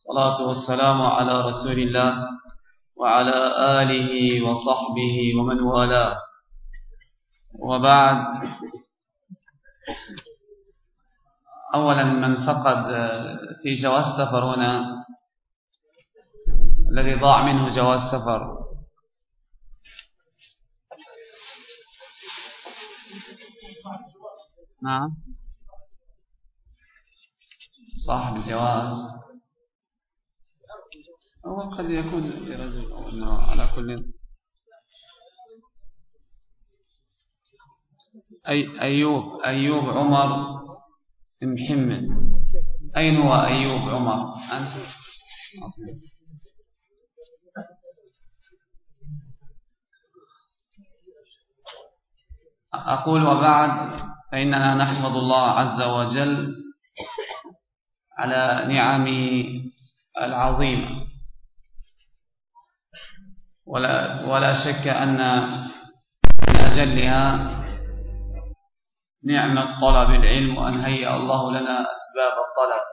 الصلاة والسلام على رسول الله وعلى آله وصحبه ومن والاه. وبعد أولا من فقد في جواز سفر هنا الذي ضاع منه جواز سفر. نعم. صاحب الجواز. هو قد يكون لرجل أو أنه على كل أي أيوب أيوب عمر محمد. أين هو أيوب عمر؟ أنت. أقول وبعد فإننا نحمد الله عز وجل على نعمه العظيمة. ولا, ولا شك أن من أجلها نعمة طلب العلم وأن هيأ الله لنا أسباب الطلب.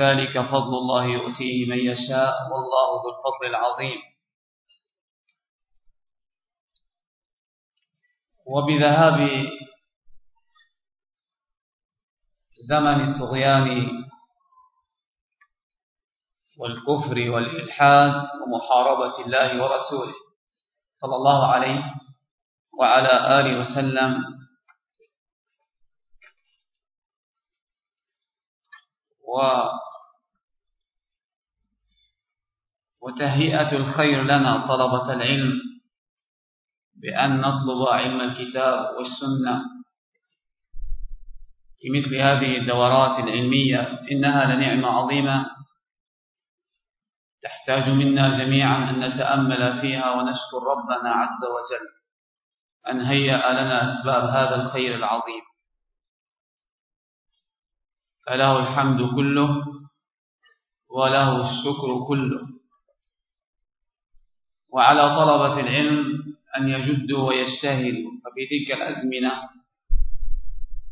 ذلك فضل الله يؤتيه من يشاء والله ذو الفضل العظيم. وبذهاب زمن الطغيان والكفر والإلحاد ومحاربة الله ورسوله صلى الله عليه وعلى آله وسلم. و وتهيئة الخير لنا طلبة العلم بأن نطلب علم الكتاب والسنة في مثل هذه الدورات العلمية إنها لنعمة عظيمة تحتاج منا جميعا أن نتأمل فيها ونشكر ربنا عز وجل أن هيأ لنا أسباب هذا الخير العظيم. فله الحمد كله وله الشكر كله. وعلى طلبة العلم أن يجدوا ويجتهدوا ففي تلك الأزمنة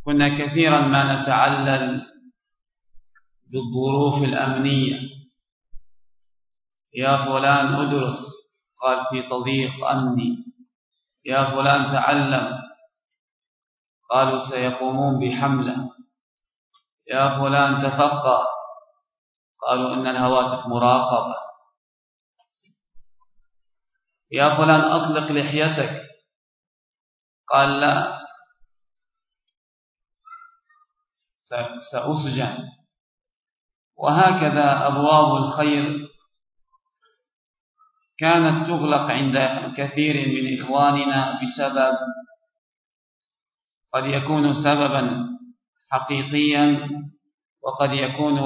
كنا كثيرا ما نتعلل بالظروف الأمنية يا فلان أدرس. قال في تضييق أمني. يا فلان تعلم. قالوا سيقومون بحملة. يا فلان تفقه. قالوا إن الهواتف مراقبة. يا فلان أطلق لحيتك. قال لا. سأسجن وهكذا أبواب الخير كانت تغلق عند كثير من إخواننا بسبب قد يكون سببا حقيقيا وقد يكون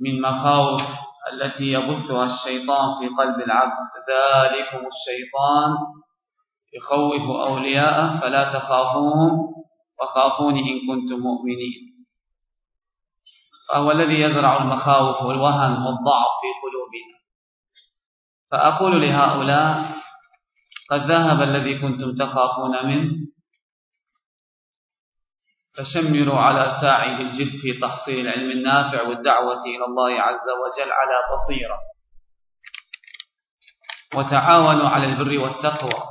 من مخاوف التي يبثها الشيطان في قلب العبد. ذلكم الشيطان يخوف أولياءه فلا تخافوهم وخافوني إن كنتم مؤمنين. فهو الذي يزرع المخاوف والوهن والضعف في قلوبنا. فأقول لهؤلاء قد ذهب الذي كنتم تخافون منه. فشمروا على ساعد الجد في تحصيل العلم النافع والدعوة إلى الله عز وجل على بصيرة. وتعاونوا على البر والتقوى.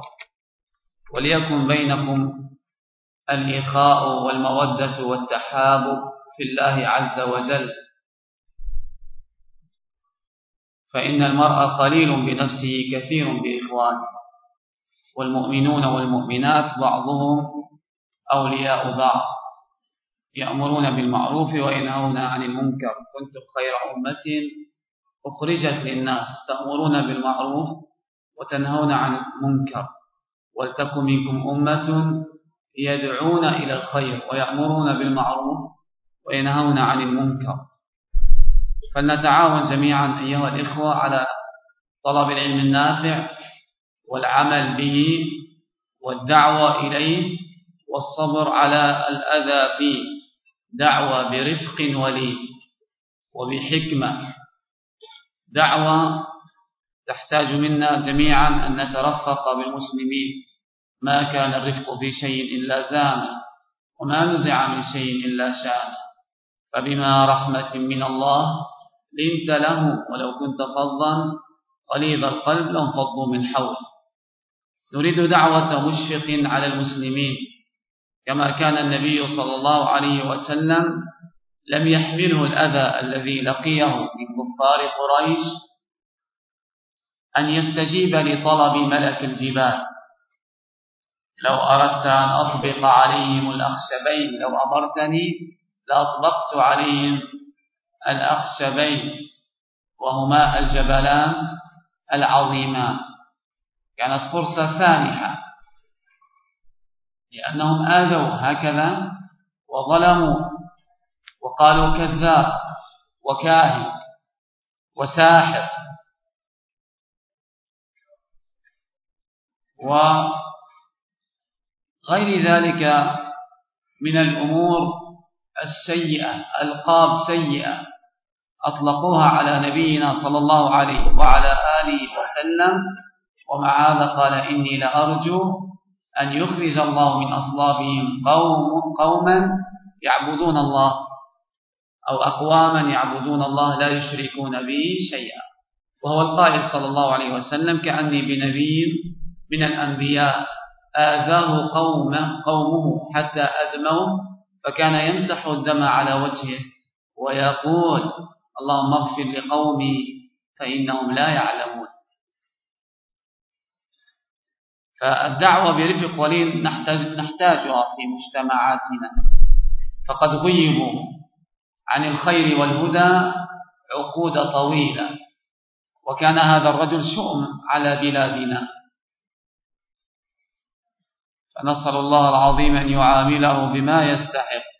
وليكن بينكم الإخاء والمودة والتحابب في الله عز وجل. فإن المرء قليل بنفسه كثير بإخوانه. والمؤمنون والمؤمنات بعضهم أولياء بعض. يأمرون بالمعروف وينهون عن المنكر. كنتم خير أمة أخرجت للناس. تأمرون بالمعروف وتنهون عن المنكر. ولتكن منكم أمة يدعون إلى الخير ويأمرون بالمعروف وينهون عن المنكر. فلنتعاون جميعا أيها الإخوة على طلب العلم النافع والعمل به والدعوة إليه والصبر على الأذى فيه دعوة برفق ولي وبحكمة. دعوة تحتاج منا جميعا أن نترفق بالمسلمين. ما كان الرفق في شيء إلا زانه وما نزع من شيء إلا شانه فبما رحمة من الله لنت له ولو كنت فظا غليظ القلب لانفضوا من حولك نريد دعوة مشفق على المسلمين. كما كان النبي صلى الله عليه وسلم لم يحمله الأذى الذي لقيه من كفار قريش أن يستجيب لطلب ملك الجبال. لو أردت أن أطبق عليهم الأخشبين لو أمرتني لأطبقت عليهم الأخشبين وهما الجبلان العظيمان. كانت فرصة سانحة. لأنهم آذوا هكذا وظلموا وقالوا كذاب وكاهن وساحر. وغير ذلك من الأمور السيئة ألقاب سيئة. أطلقوها على نبينا صلى الله عليه وعلى آله وسلم. ومع هذا قال إني لأرجو أن يخرج الله من أصلابهم قوم قوما يعبدون الله أو أقواما يعبدون الله لا يشركون به شيئا. وهو القائل صلى الله عليه وسلم كأني بنبي من الأنبياء. آذاه قوم قومه حتى أدموا فكان يمسح الدم على وجهه ويقول اللهم اغفر لقومي فإنهم لا يعلمون. فالدعوة برفق ولين نحتاج نحتاجها في مجتمعاتنا. فقد غيبوا عن الخير والهدى عقود طويلة وكان هذا الرجل شؤم على بلادنا. فنسأل الله العظيم أن يعامله بما يستحق.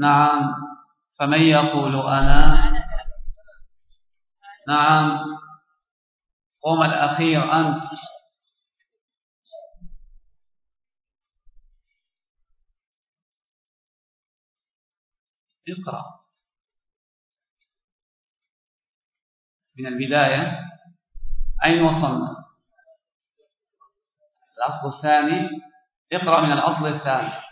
نعم. فمن يقول أنا؟ نعم. قم الأخير أنت. اقرأ. من البداية. أين وصلنا؟ الأصل الثاني. اقرأ من الأصل الثاني.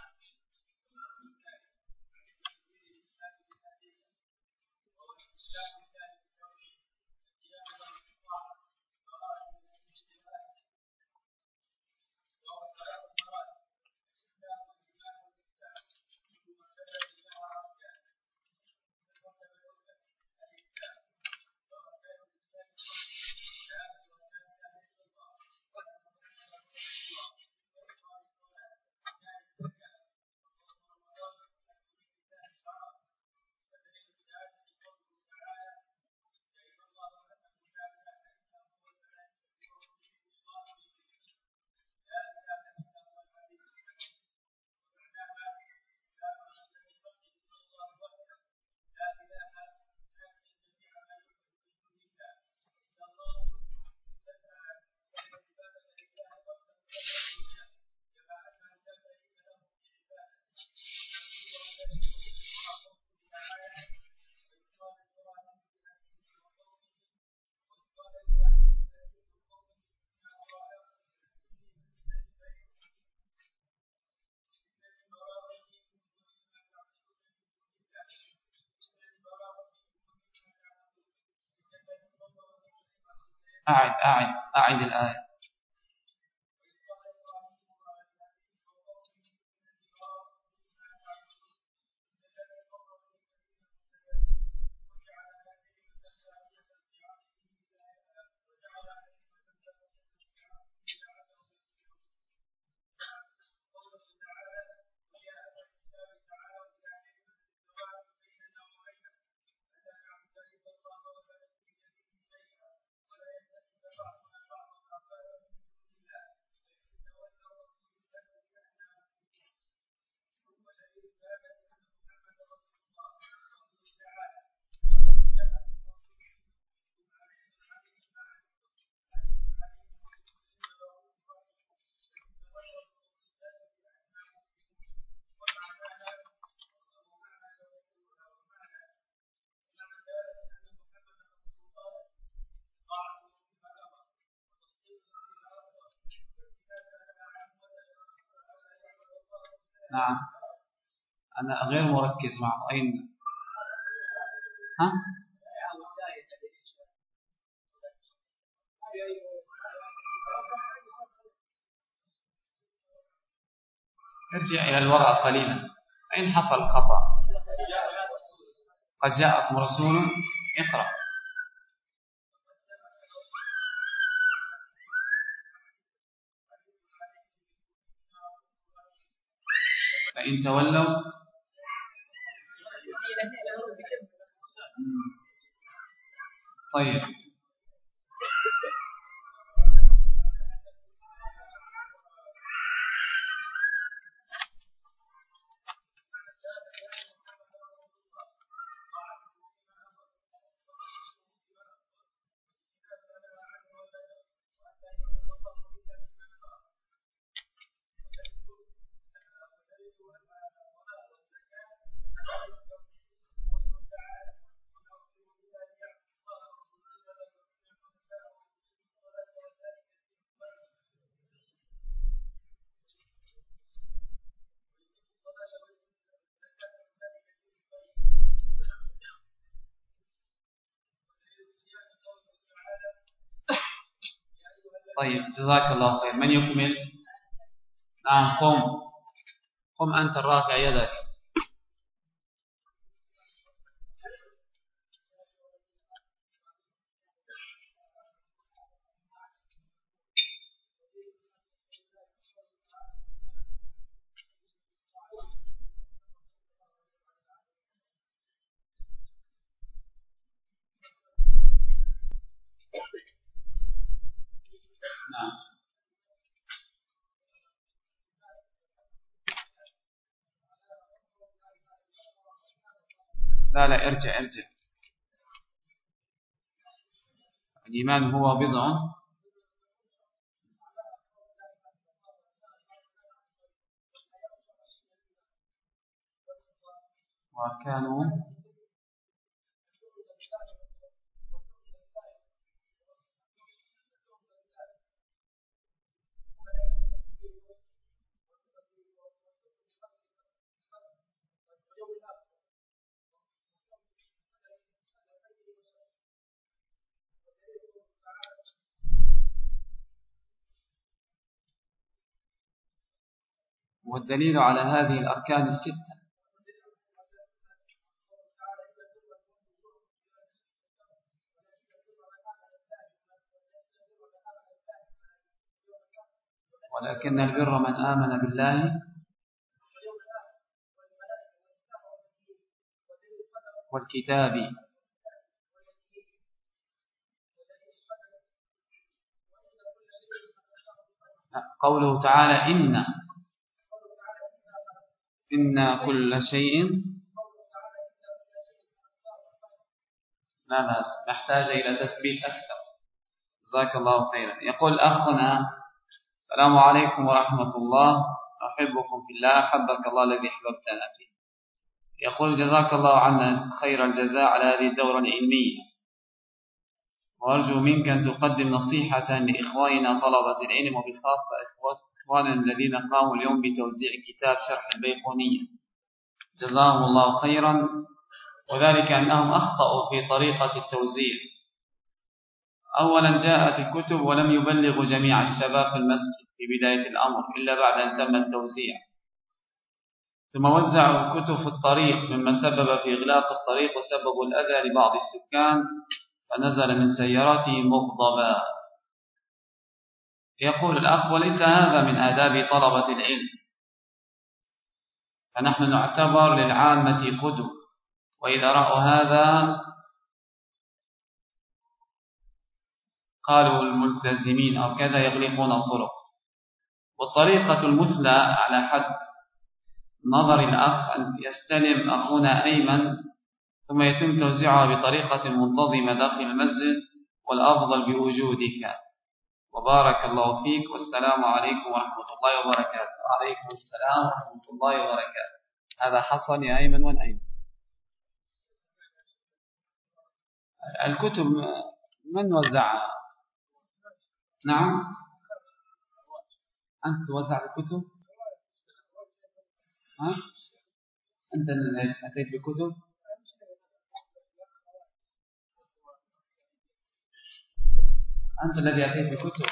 أعد أعد أعد الآية. أنا غير مركز معه أين ها؟ ارجع إلى الورقة قليلا. أين حصل خطأ قد جاءكم رسول اقرأ. فإن تولوا طيب طيب جزاك الله خير. من يكمل نعم قم. قم أنت الرافع يدك لا لا ارجع ارجع. الإيمان هو بضع. وكانوا والدليل على هذه الأركان الستة. ولكن البر من آمن بالله. والكتاب. قوله تعالى إن إن كل شيء لا بأس نحتاج إلى تثبيت أكثر. جزاك الله خيرا. يقول أخنا السلام عليكم ورحمة الله. أحبكم في الله. أحبك الله الذي أحببتنا فيه يقول جزاك الله عنا خير الجزاء على هذه الدورة العلمية. وأرجو منك أن تقدم نصيحة لإخواننا طلبة العلم وبخاصة إخواننا الذين قاموا اليوم بتوزيع كتاب شرح البيقونية. جزاهم الله خيرا. وذلك أنهم أخطأوا في طريقة التوزيع. أولا جاءت الكتب ولم يبلغوا جميع الشباب في المسجد في بداية الأمر إلا بعد أن تم التوزيع. ثم وزعوا الكتب في الطريق مما سبب في إغلاق الطريق وسببوا الأذى لبعض السكان. فنزل من سيارته مغضبا. يقول الأخ وليس هذا من آداب طلبة العلم. فنحن نعتبر للعامة قدوة. وإذا رأوا هذا قالوا الملتزمين أو كذا يغلقون الطرق. والطريقة المثلى على حد نظر الأخ أن يستلم أخونا أيمن ثم يتم توزيعها بطريقة منتظمة داخل المسجد والأفضل بوجودك. وبارك الله فيك. والسلام عليكم ورحمة الله وبركاته. وعليكم السلام ورحمة الله وبركاته. هذا حصل يا أيمن وين أيمن. الكتب من وزعها؟ نعم. أنت توزع الكتب؟ ها؟ أنت أتيت بكتب أنت الذي أتيت بكتب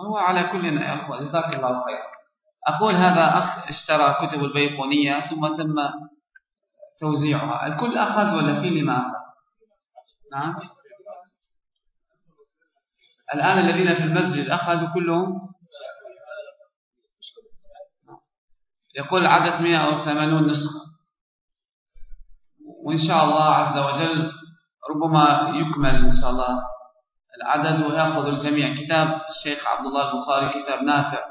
هو على كل يا أخوة جزاك الله خير. أقول هذا أخ اشترى كتب البيقونية ثم تم توزيعها. الكل أخذ ولا في لما أخذ؟ نعم. الآن الذين في المسجد أخذوا كلهم؟ يقول عدد 180 نسخة. وإن شاء الله عز وجل ربما يكمل إن شاء الله العدد ويأخذ الجميع. كتاب الشيخ عبد الله البخاري كتاب نافع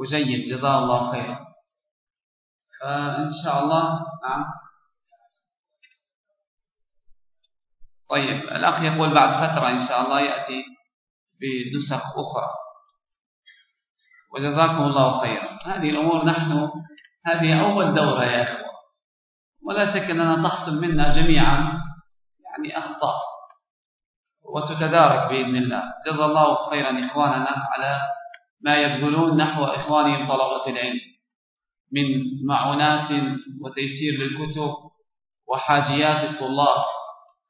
وجيد جزاه الله خيرا. فإن شاء الله نعم. طيب الأخ يقول بعد فترة إن شاء الله يأتي بنسخ أخرى. وجزاكم الله خيرا. هذه الأمور نحن هذه أول دورة يا إخوة. ولا شك أننا تحصل منا جميعا يعني أخطاء. وتتدارك بإذن الله. جزا الله خيرا إخواننا على ما يبذلون نحو إخوانهم طلبة العلم. من معونات وتيسير للكتب وحاجيات الطلاب.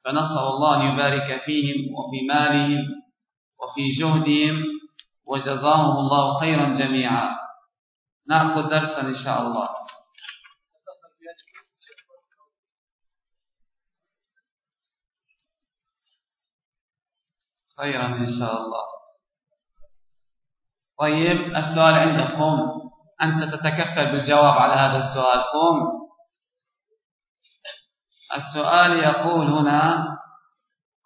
فنسأل الله أن يبارك فيهم وفي مالهم وفي جهدهم وجزاهم الله خيرا جميعا. نأخذ درسا إن شاء الله. خيرا إن شاء الله. طيب السؤال عندكم. أنت تتكفل بالجواب على هذا السؤال. قم. السؤال يقول هنا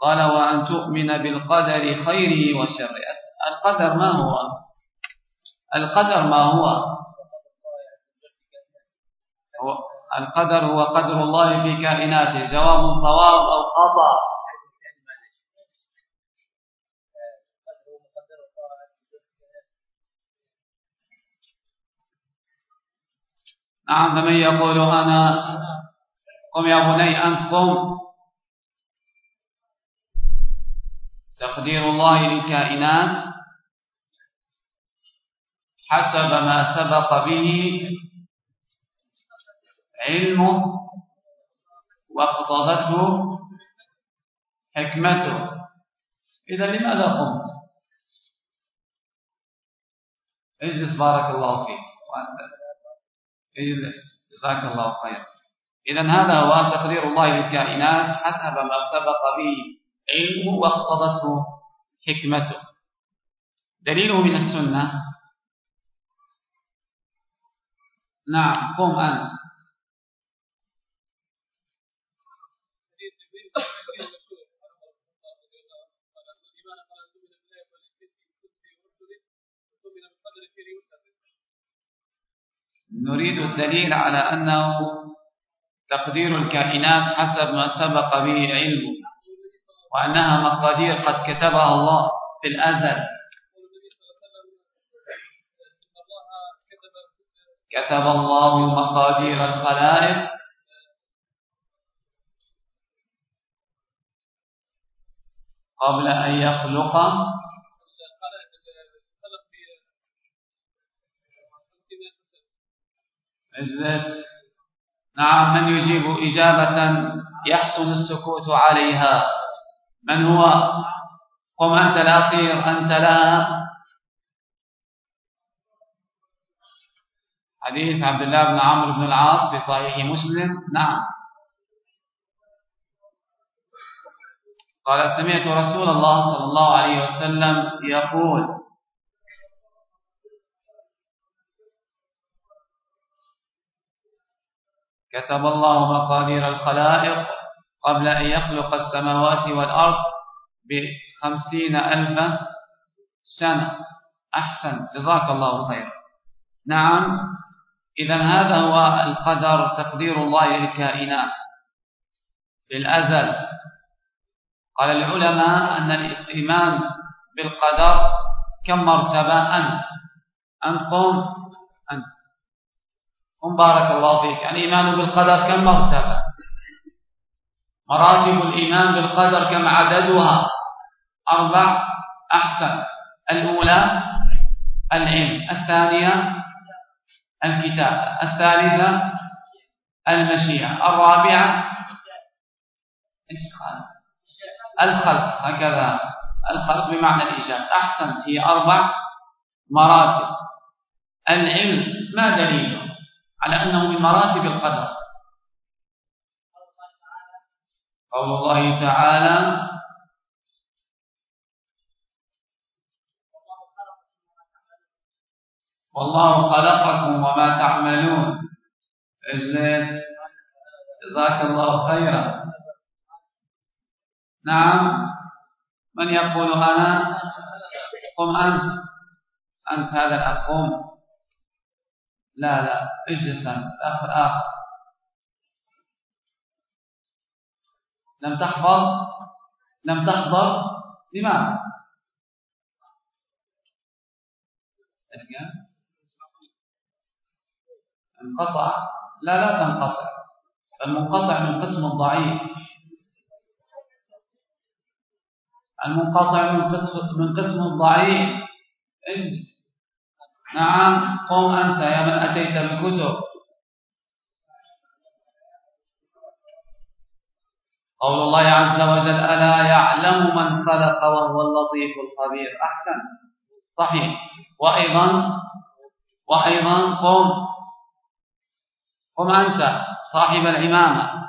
قال وأن تؤمن بالقدر خيره وشره القدر ما هو؟ القدر ما هو؟ القدر هو قدر الله في كائناته. جواب صواب أو خطأ؟ نعم فمن يقول أنا قم يا بني أنت قم تقدير الله للكائنات حسب ما سبق به علمه واقتضته حكمته. إذا لماذا قمت؟ اجلس بارك الله فيك. وأنت. اجلس. جزاك الله خيرا. إذا هذا هو تقدير الله للكائنات حسب ما سبق به. علمه واقتضته حكمته. دليله من السنة. نعم قم أنت. نريد الدليل على أنه تقدير الكائنات حسب ما سبق به علمه. وأنها مقادير قد كتبها الله في الأزل كتب الله مقادير الخلائق. قبل أن يخلق. نعم من يجيب إجابة يحسن السكوت عليها. من هو؟ قم أنت الأخير؟ أنت لها حديث عبد الله بن عمرو بن العاص في صحيح مسلم. نعم. قال سمعت رسول الله صلى الله عليه وسلم يقول كتب الله مقادير الخلائق قبل أن يخلق السماوات والأرض بخمسين ألف سنة. أحسن. جزاك الله خير نعم. إذا هذا هو القدر تقدير الله للكائنات. في الأزل. قال العلماء أن الإيمان بالقدر كم مرتبة؟ أنت أنت قم أنت بارك الله فيك. الإيمان بالقدر كم مرتبة؟ مراتب الإيمان بالقدر كم عددها؟ أربع. أحسن. الأولى العلم. الثانية الكتابة الثالثة المشيئة. الرابعة الخلق. هكذا. الخلق بمعنى الإيجاب. أحسنت هي أربع مراتب. العلم ما دليله؟ على أنه من مراتب القدر. قول الله تعالى والله خلقكم وما تعملون اجلس جزاك الله خيرا. نعم. من يقول أنا قم أنت. أنت هذا الأخ قم. لا لا. اجلس أنت. الأخ الآخر لم تحفظ لم تحضر. لماذا؟ انقطع. لا لا تنقطع. المنقطع من قسم الضعيف. المنقطع من قسم من قسم الضعيف. اجلس نعم. قم أنت يا من أتيت بالكتب. قول الله عز وجل ألا يعلم من خلق وهو اللطيف الخبير أحسن. صحيح. وأيضا وأيضا قم. قم أنت صاحب العمامة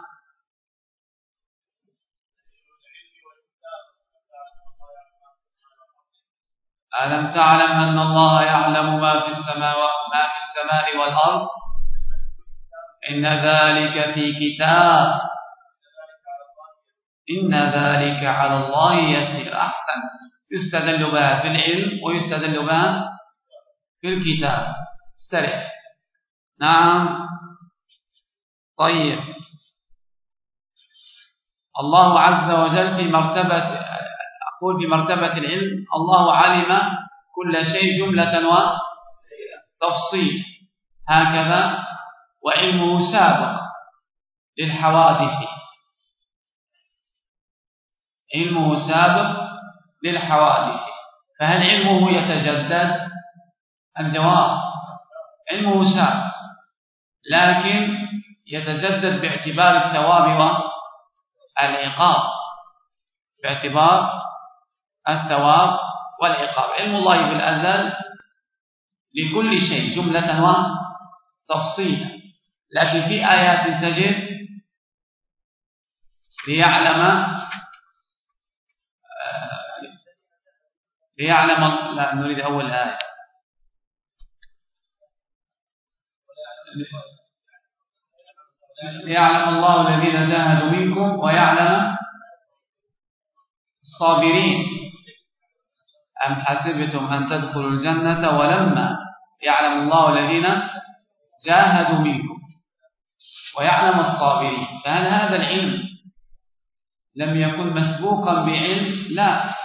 ألم تعلم أن الله يعلم ما في السماء ما في السماء والأرض؟ إن ذلك في كتاب. إن ذلك على الله يسير. أحسن. يستدل بها في العلم ويستدل بها في الكتاب. استرح نعم. طيب. الله عز وجل في مرتبة أقول في مرتبة العلم الله علم كل شيء جملة وتفصيل هكذا. وعلمه سابق للحوادث. علمه سابق للحوادث. فهل علمه يتجدد؟ الجواب علمه سابق لكن يتجدد باعتبار الثواب والعقاب باعتبار الثواب والعقاب. علم الله بالأزل لكل شيء جملة وتفصيلا لكن في آيات تجد ليعلم ليعلم لا نريد أول آية. ليعلم الله الذين جاهدوا منكم ويعلم الصابرين. أم حسبتم أن تدخلوا الجنة ولما يعلم الله الذين جاهدوا منكم ويعلم الصابرين؟ فهل هذا العلم لم يكن مسبوقا بعلم؟ لا.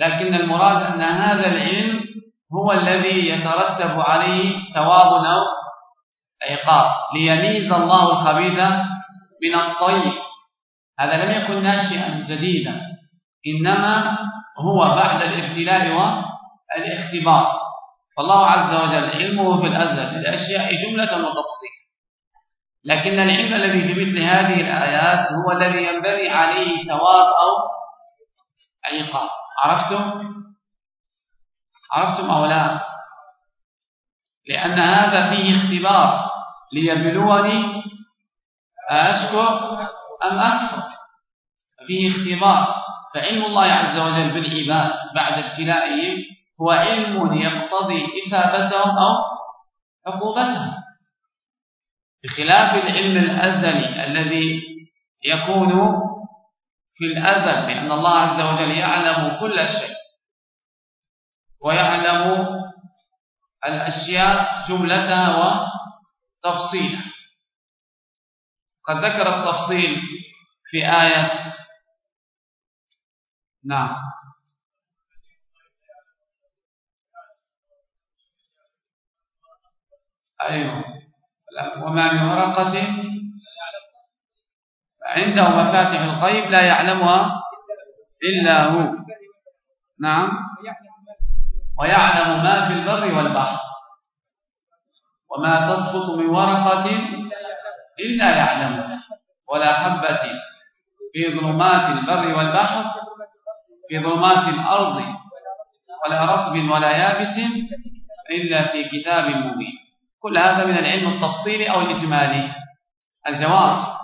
لكن المراد أن هذا العلم هو الذي يترتب عليه ثواب أو عقاب ليميز الله الخبيث من الطيب. هذا لم يكن ناشئا جديدا إنما هو بعد الابتلاء والاختبار. فالله عز وجل علمه في الأزل للأشياء جملة وتفصيل لكن العلم الذي في مثل هذه الآيات هو الذي ينبني عليه ثواب أو عقاب عرفتم؟ عرفتم أو لا؟ لأن هذا فيه اختبار. ليبلوني أشكر أم أكفر؟ فيه اختبار. فعلم الله عز وجل بالعباد بعد ابتلائهم هو علم يقتضي إثابتهم أو عقوبتهم. بخلاف العلم الأزلي الذي يكون في الأزل بأن الله عز وجل يعلم كل شيء. ويعلم الأشياء جملتها وتفصيلها. قد ذكر التفصيل في آية. نعم. أيوه. وما من ورقة عنده مفاتح الغيب لا يعلمها إلا هو. نعم. ويعلم ما في البر والبحر. وما تسقط من ورقة إلا يعلمها. ولا حبة في ظلمات البر والبحر في ظلمات الأرض ولا رطب ولا يابس إلا في كتاب مبين. كل هذا من العلم التفصيلي أو الإجمالي. الجواب.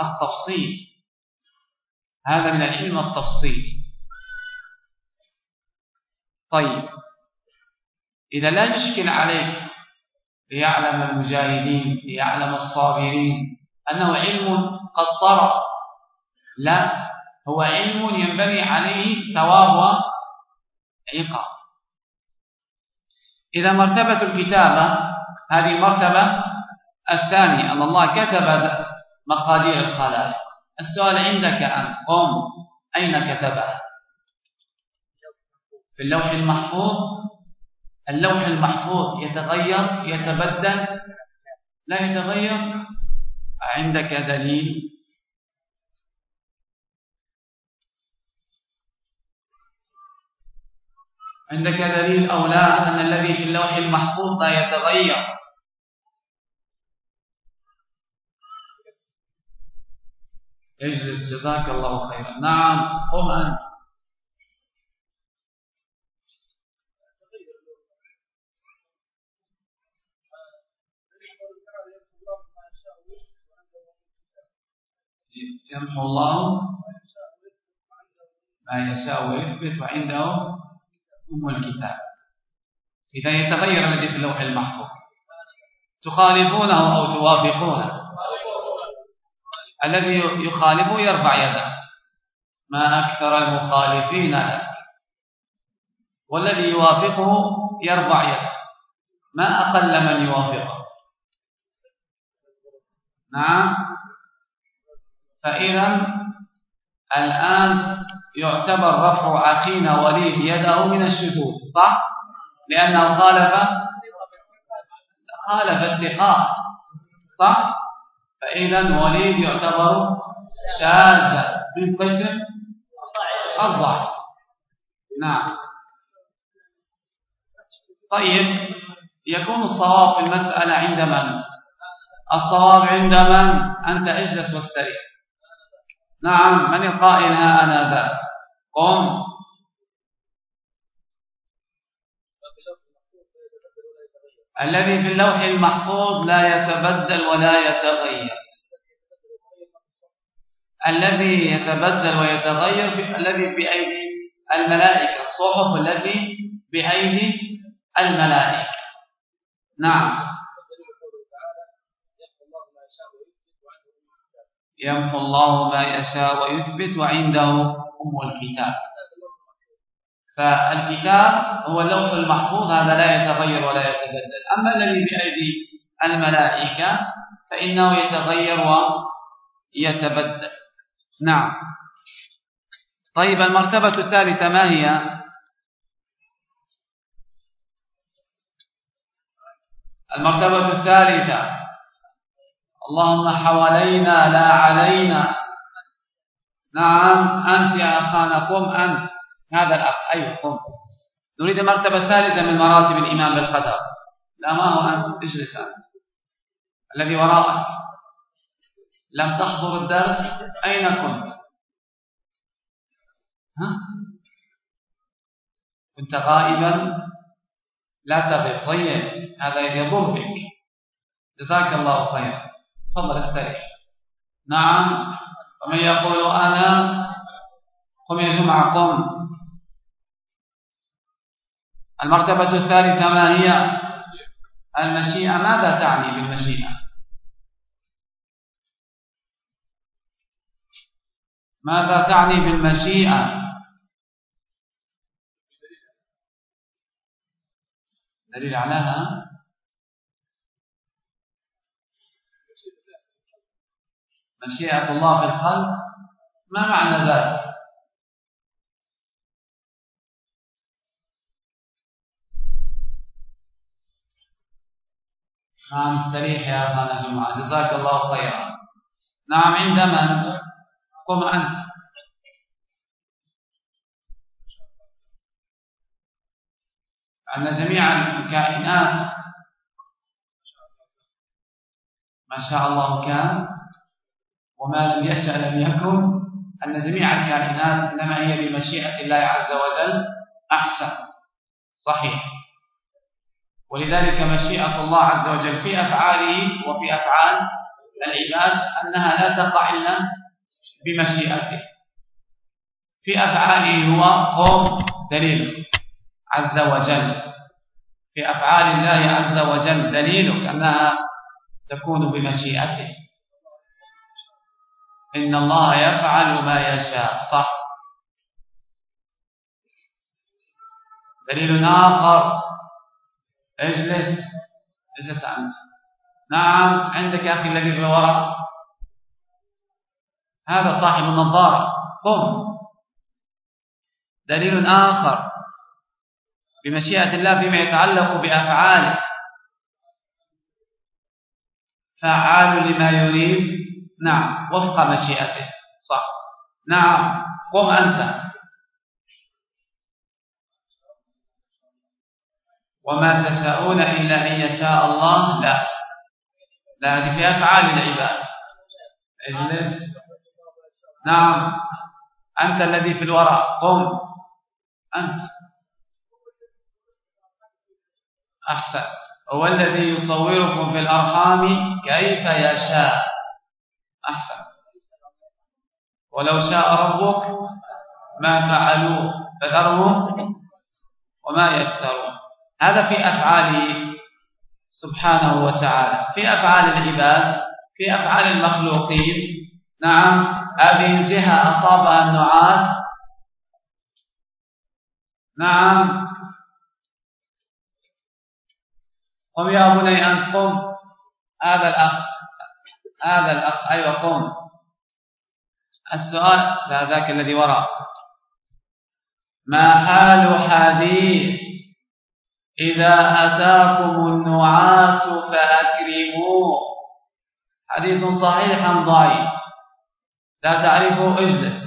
التفصيل. هذا من العلم التفصيلي طيب. إذا لا يشكل عليك ليعلم المجاهدين ليعلم الصابرين أنه علم قد طرأ. لا هو علم ينبني عليه ثواب وعقاب. إذا مرتبة الكتابة هذه المرتبة الثانية أن الله كتب مقادير الخلائق. السؤال عندك أن قم. أين كتبها في اللوح المحفوظ؟ اللوح المحفوظ يتغير؟ يتبدل؟ لا يتغير. عندك دليل؟ عندك دليل أو لا أن الذي في اللوح المحفوظ لا يتغير؟ اجلس. جزاك الله خيرا. نعم قم. أنت يمحو الله ما يشاء ويثبت وعنده أم الكتاب. إذا يتغير الذي في اللوح المحفوظ. تخالفونه أو توافقونه. الذي يخالفه يرفع يده. ما أكثر المخالفين له. والذي يوافقه يرفع يده. ما أقل من يوافقه. نعم. فإذا الآن يعتبر رفع أخينا وليد يده من الشذوذ صح؟ لأنه خالف خالف اتقاء صح؟ فإذا وليد يعتبر شاذا. من قسم الضعف نعم. طيب. يكون الصواب في المسألة عند من؟ الصواب عند من؟ أنت اجلس واستريح نعم. من القائل ها أنا ذا قم. الذي في اللوح المحفوظ لا يتبدل ولا يتغير. الذي يتبدل ويتغير الذي بأيدي الملائكة الصحف التي بأيدي الملائكة. نعم. يمحو الله ما يشاء ويثبت وعنده أم الكتاب. فالكتاب هو اللوح المحفوظ هذا لا يتغير ولا يتبدل. أما الذي بأيدي الملائكة فإنه يتغير ويتبدل. نعم. طيب المرتبة الثالثة ما هي؟ المرتبة الثالثة. اللهم حوالينا لا علينا. نعم أنت يا أخانا قم أنت. هذا الأخ. أيوه قم. نريد المرتبة الثالثة من مراتب الإيمان بالقدر. لا ما هو أنت اجلس أنت. الذي وراءك. لم تحضر الدرس؟ أين كنت؟ ها؟ كنت غائبا؟ لا تغب طيب هذا يضر بك. جزاك الله خيرا. تفضل استريح نعم. ومن يقول أنا قم يا جمعة قم. المرتبة الثالثة ما هي؟ المشيئة. ماذا تعني بالمشيئة؟ ماذا تعني بالمشيئة؟ دليل عليها؟ مشيئة الله في الخلق؟ ما معنى ذلك؟ نعم استريح يا أخانا جمعة جزاك الله خيرا. نعم عند من قم أنت. أن جميع الكائنات ما شاء الله كان وما لم يشأ لم يكن أن جميع الكائنات إنما هي بمشيئة الله عز وجل أحسن. صحيح. ولذلك مشيئة الله عز وجل في أفعاله وفي أفعال العباد أنها لا تقع إلا بمشيئته. في أفعاله هو قوم دليل عز وجل. في أفعال الله عز وجل دليل أنها تكون بمشيئته. إن الله يفعل ما يشاء. صح. دليل آخر. اجلس. اجلس أنت. نعم عندك يا أخي الذي في الوراء هذا صاحب النظارة. قم. دليل آخر. بمشيئة الله فيما يتعلق بأفعاله. فعال لما يريد. نعم وفق مشيئته. صح. نعم قم أنت. وما تشاءون إلا أن يشاء الله. لا. لا هذه في أفعال العباد اجلس. نعم. أنت الذي في الوراء قم. أنت. أحسن. هو الذي يصوركم في الأرحام كيف يشاء. أحسن. ولو شاء ربك ما فعلوه فذرهم وما يفترون. هذا في أفعاله سبحانه وتعالى في أفعال العباد في أفعال المخلوقين. نعم هذه الجهة أصابها النعاس. نعم. قم يا بني أن قم. هذا الأخ هذا الأخ أيوة قم. السؤال لا ذاك الذي وراء. ما حال حديث؟ إذا أتاكم النعاس فأكرموه. حديث صحيح ضعيف؟ لا تعرفوا اجلس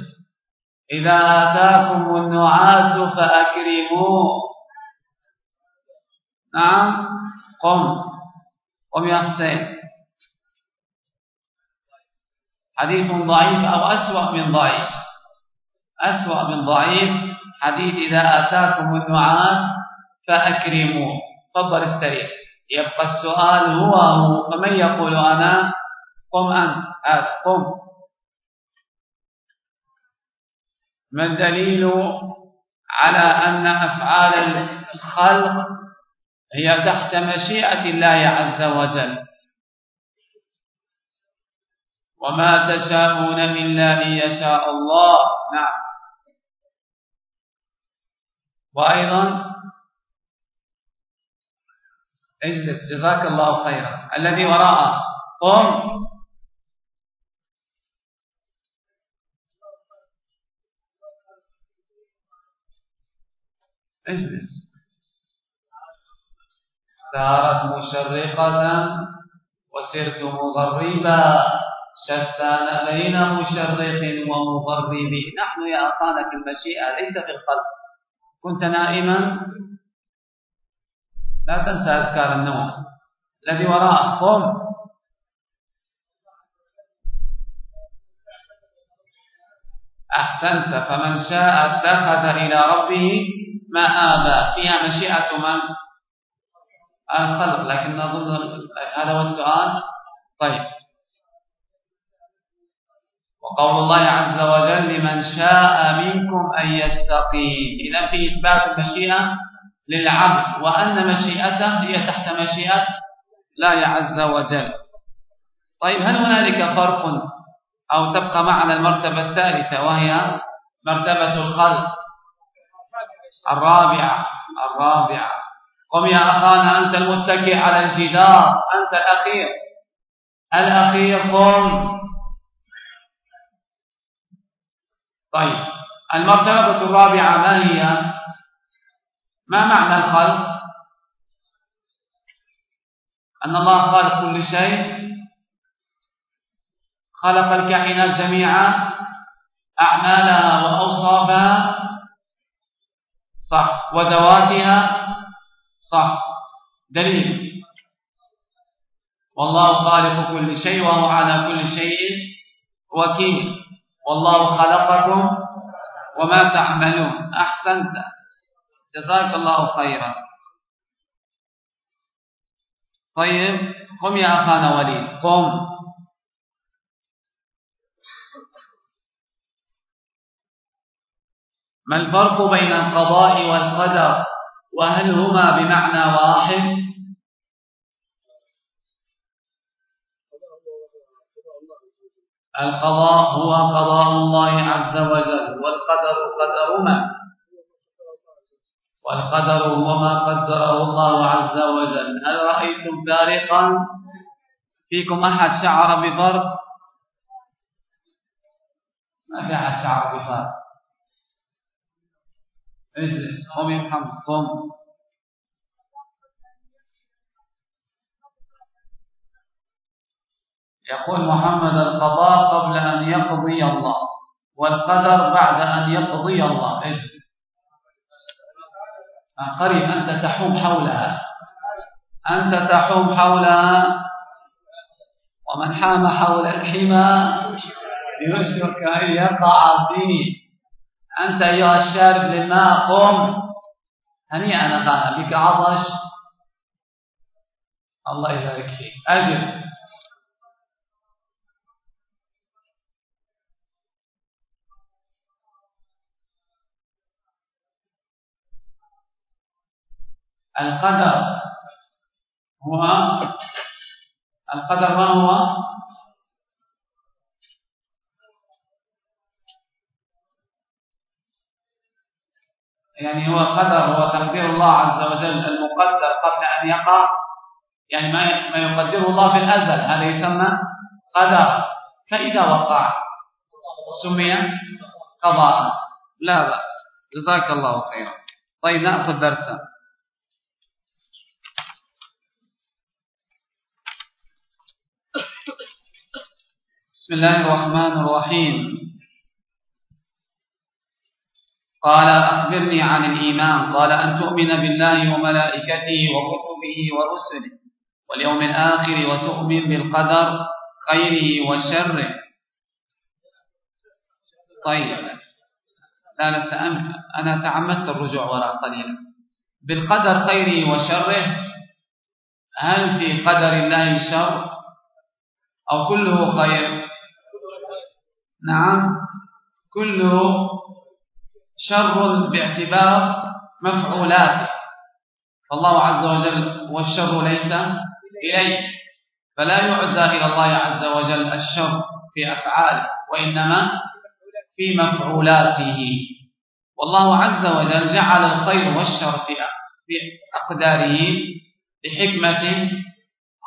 إذا أتاكم النعاس فأكرموه. نعم قم. قم يا حسين. حديث ضعيف أو أسوأ من ضعيف؟ أسوأ من ضعيف. حديث إذا آتاكم النعاس فأكرموا تفضل استريح يبقى السؤال هو هو فمن يقول أنا؟ قم أنت. قم. ما الدليل على أن أفعال الخلق هي تحت مشيئة الله عز وجل؟ وما تشاءون إلا أن يشاء الله. نعم. وأيضا اجلس. جزاك الله خيرا. الذي وراءه قم. اجلس. سارت مشرقة وسرت مغربا. شتان بين مشرق ومغرب. نحن يا أخانا في المشيئة ليس في القلب كنت نائما؟ لا تنسى أذكار النوم. الذي وراء قم. أحسنت فمن شاء اتخذ إلى ربه مآبا. فيها مشيئة من؟ الخلق. لكن نظن هذا هو السؤال. طيب. وقول الله عز وجل لمن شاء منكم أن يستقيم. إذا في إثبات المشيئة للعبد وأن مشيئته هي تحت مشيئة لا عز وجل. طيب هل هنالك فرق أو تبقى معنا المرتبة الثالثة وهي مرتبة الخلق؟ الرابعة الرابعة. قم يا أخانا أنت المتكئ على الجدار أنت الأخير. الأخير قم. طيب المرتبة الرابعة ما هي؟ ما معنى الخلق؟ أن الله خالق كل شيء خلق الكائنات جميعا أعمالها وأوصافها صح. وذواتها صح. دليل. والله خالق كل شيء وهو على كل شيء وكيل. والله خلقكم وما تعملون. أحسنت. جزاك الله خيرا. طيب قم يا أخانا وليد قم. ما الفرق بين القضاء والقدر؟ وهل هما بمعنى واحد؟ القضاء هو قضاء الله عز وجل والقدر قدر ما والقدر هو ما قدره الله عز وجل. هل رأيتم فارقا؟ فيكم أحد شعر بفرق؟ ما في أحد شعر بفرق. اجلس. قم يا محمد قم يقول محمد القضاء قبل أن يقضي الله والقدر بعد أن يقضي الله. اجلس. قريب أنت تحوم حولها أنت تحوم حولها ومن حام حول الحمى يوشك أن يقع فيه؟ أنت أيها الشارب للماء قم. هنيئا بك عطش. الله يبارك فيك. أجل. القدر. هو القدر ما هو؟ يعني هو قدر هو تقدير الله عز وجل المقدر قبل أن يقع. يعني ما ما يقدره الله في الأزل هذا يسمى قدر. فإذا وقع سمي قضاء لا بأس. جزاك الله خيرا. طيب نأخذ درسا. بسم الله الرحمن الرحيم. قال أخبرني عن الإيمان. قال أن تؤمن بالله وملائكته وكتبه ورسله واليوم الآخر وتؤمن بالقدر خيره وشره. طيب. لا لا أنا تعمدت الرجوع وراء قليلا. بالقدر خيره وشره؟ هل في قدر الله شر أو كله خير؟ نعم. كله شر باعتبار مفعولاته. فالله عز وجل والشر ليس إليه. فلا يعزى إلى الله عز وجل الشر في أفعاله وإنما في مفعولاته. والله عز وجل جعل الخير والشر في أقداره لحكمة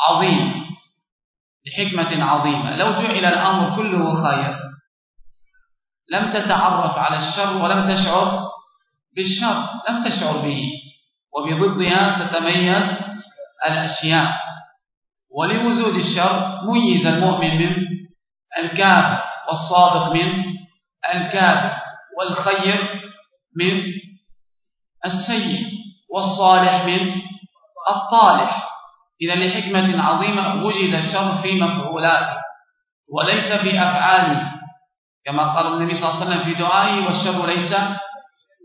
عظيمة. لحكمة عظيمة. لو جعل الأمر كله خير لم تتعرف على الشر ولم تشعر بالشر لم تشعر به. وبضدها تتميز الأشياء. ولوجود الشر ميز المؤمن من الكافر والصادق من الكافر والخير من السيء والصالح من الطالح. إذا لحكمة عظيمة وجد الشر في مفعولاته وليس في أفعاله كما قال النبي صلى الله عليه وسلم في دعائه والشر ليس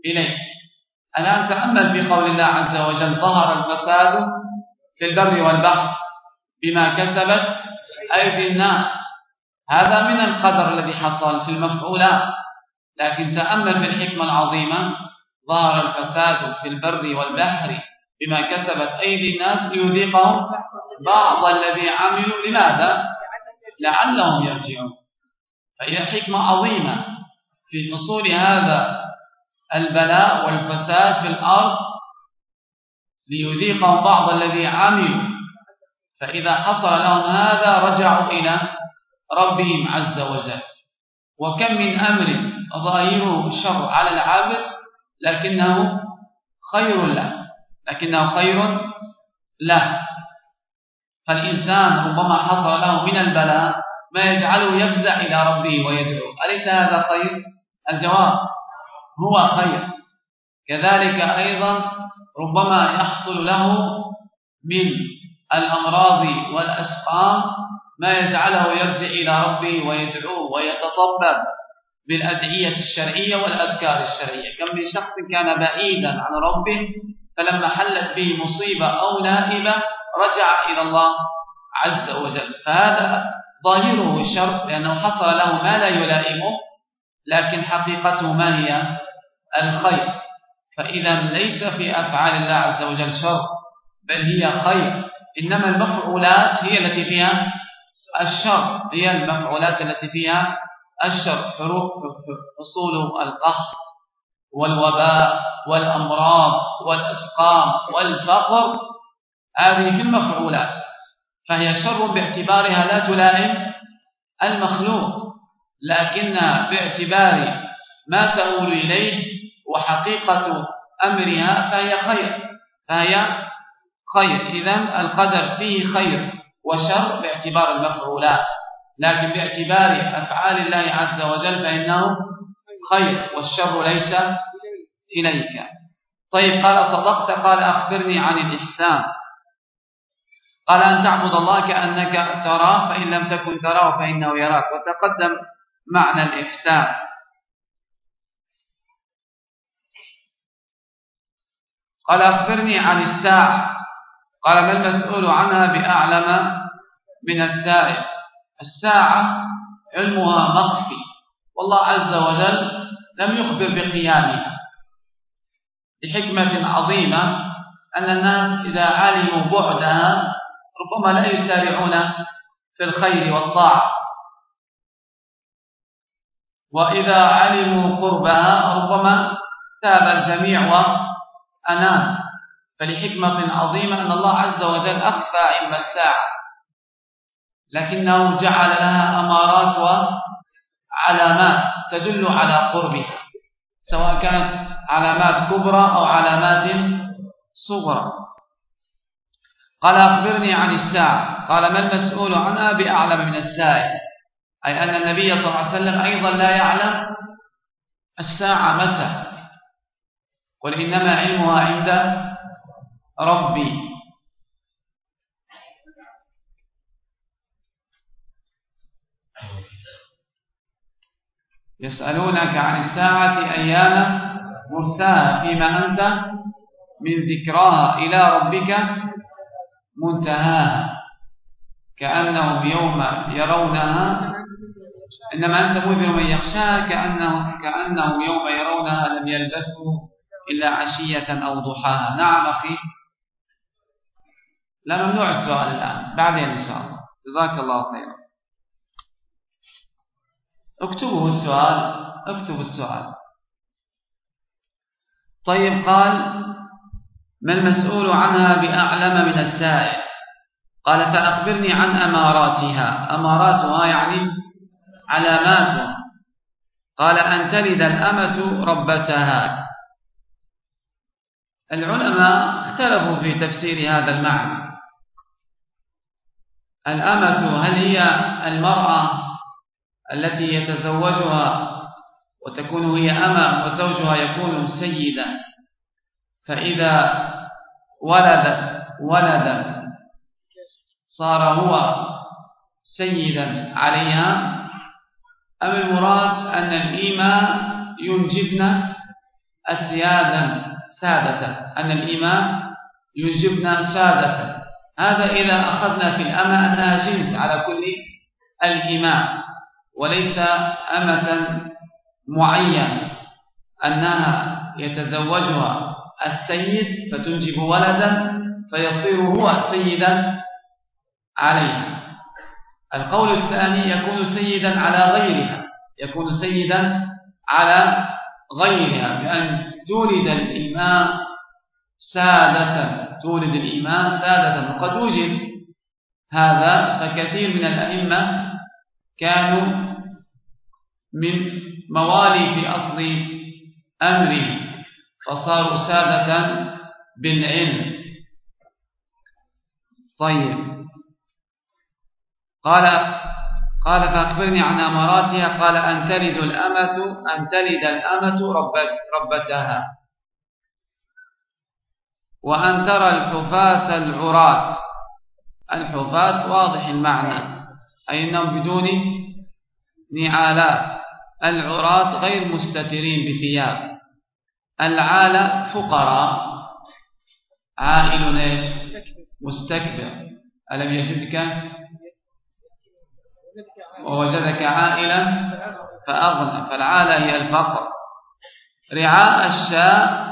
إليه الآن تأمل في قول الله عز وجل ظهر الفساد في البر والبحر بما كسبت أيدي الناس. هذا من القدر الذي حصل في المفعولات. لكن تأمل في الحكمة العظيمة ظهر الفساد في البر والبحر بما كسبت أيدي الناس ليذيقهم بعض الذي عملوا. لماذا؟ لعلهم يرجعون. فهي حكمة عظيمة في حصول هذا البلاء والفساد في الأرض ليذيقهم بعض الذي عملوا. فإذا حصل لهم هذا رجعوا إلى ربهم عز وجل. وكم من أمر ظاهره الشر على العبد لكنه خير له. لكنه خير له. فالإنسان ربما حصل له من البلاء ما يجعله يفزع إلى ربه ويدعو. أليس هذا خير؟ الجواب هو خير. كذلك أيضا ربما يحصل له من الأمراض والأسقام ما يجعله يرجع إلى ربه ويدعوه ويتطبب بالأدعية الشرعية والأذكار الشرعية. كم من شخص كان بعيدا عن ربه فلما حلت به مصيبة أو نائبة رجع إلى الله عز وجل. فهذا ظاهره الشر لأنه حصل له ما لا يلائمه لكن حقيقته ما هي؟ الخير. فإذا ليس في أفعال الله عز وجل شر بل هي خير. إنما المفعولات هي التي فيها الشر. هي المفعولات التي فيها الشر. حروف حصول القحط والوباء والأمراض والأسقام والفقر. هذه في المفعولات فهي شر باعتبارها لا تلائم المخلوق لكنها باعتبار ما تؤول إليه وحقيقة أمرها فهي خير فهي خير. إذا القدر فيه خير وشر باعتبار المفعولات لكن باعتبار أفعال الله عز وجل فإنه خير والشر ليس إليك. طيب قال صدقت قال أخبرني عن الإحسان. قال أن تعبد الله كأنك تراه فإن لم تكن تراه فإنه يراك. وتقدم معنى الإحسان. قال أخبرني عن الساعة. قال ما المسؤول عنها بأعلم من السائل؟ الساعة علمها مخفي. والله عز وجل لم يخبر بقيامها. لحكمة عظيمة أن الناس إذا علموا بعدها ربما لا يسارعون في الخير والطاعة. وإذا علموا قربها ربما تاب الجميع وأنام فلحكمة عظيمة أن الله عز وجل أخفى علم الساعة. لكنه جعل لها أمارات وعلامات تدل على قربها سواء كانت علامات كبرى أو علامات صغرى. قال أخبرني عن الساعة. قال ما المسؤول عنها بأعلم من السائل أي أن النبي صلى الله عليه وسلم أيضا لا يعلم الساعة متى. قل إنما علمها عند ربي. يسألونك عن الساعة أيام مرساها؟ فيما أنت من ذكراها إلى ربك منتهاها كأنهم يوم يرونها. إنما أنت منذر من يخشاها كأنه كأنهم يوم يرونها لم يلبثوا إلا عشية أو ضحاها. نعم أخي. لا ممنوع السؤال الآن. بعدين إن شاء الله. جزاك الله خيرا. اكتبوا السؤال. اكتبوا السؤال. طيب قال ما المسؤول عنها بأعلم من السائل؟ قال فأخبرني عن أماراتها. أماراتها يعني علاماتها. قال أن تلد الأمة ربتها. العلماء اختلفوا في تفسير هذا المعنى. الأمة هل هي المرأة التي يتزوجها وتكون هي أمة وزوجها يكون سيدا؟ فإذا ولدت ولدا صار هو سيدا عليها. أم المراد أن الإيمان ينجبن أسيادا سادة. أن الإيمان ينجبن سادة. هذا إذا أخذنا في الأمة أنها جنس على كل الإيمان وليس أمة معينة. أنها يتزوجها السيد فتنجب ولدا فيصير هو سيدا عليها القول الثاني يكون سيدا على غيرها. يكون سيدا على غيرها بأن تولد الإمام سادة. تولد الإمام سادة. وقد وجد هذا فكثير من الأئمة كانوا من موالي في أصل أمره. فصاروا سادة بالعلم. طيب. قال قال فأخبرني عن أماراتها. قال أن تلد الأمة أن تلد الأمة ربت ربتها وأن ترى الحفاة العراة. الحفاة واضح المعنى. أي أنهم بدون نعالات. العراة غير مستترين بثياب. العالة فقراء. عائل إيش؟ مستكبر. ألم يجدك؟ ووجدك عائلا فأغنى فالعالة هي الفقر. رعاء الشاء.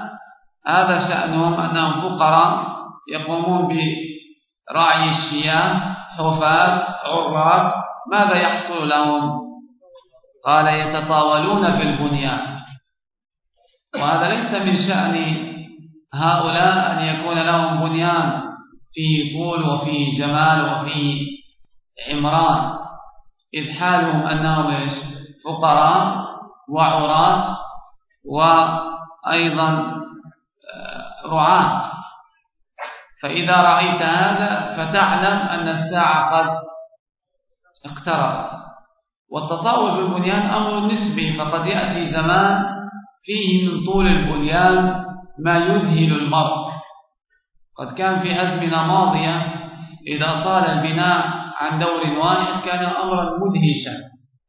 هذا شأنهم أنهم فقراء يقومون برعي الشياه حفاة عراة. ماذا يحصل لهم؟ قال يتطاولون في البنيان. وهذا ليس من شأن هؤلاء أن يكون لهم بنيان فيه طول وفيه جمال وفيه عمران إذ حالهم أنهم فقراء وعراة وأيضا آه، رعاة. فإذا رأيت هذا فتعلم أن الساعة قد اقتربت. والتطاول بالبنيان أمر نسبي فقد يأتي زمان فيه من طول البنيان ما يذهل المرء. قد كان في أزمنة ماضية إذا طال البناء عن دور واحد كان أمرا مدهشا.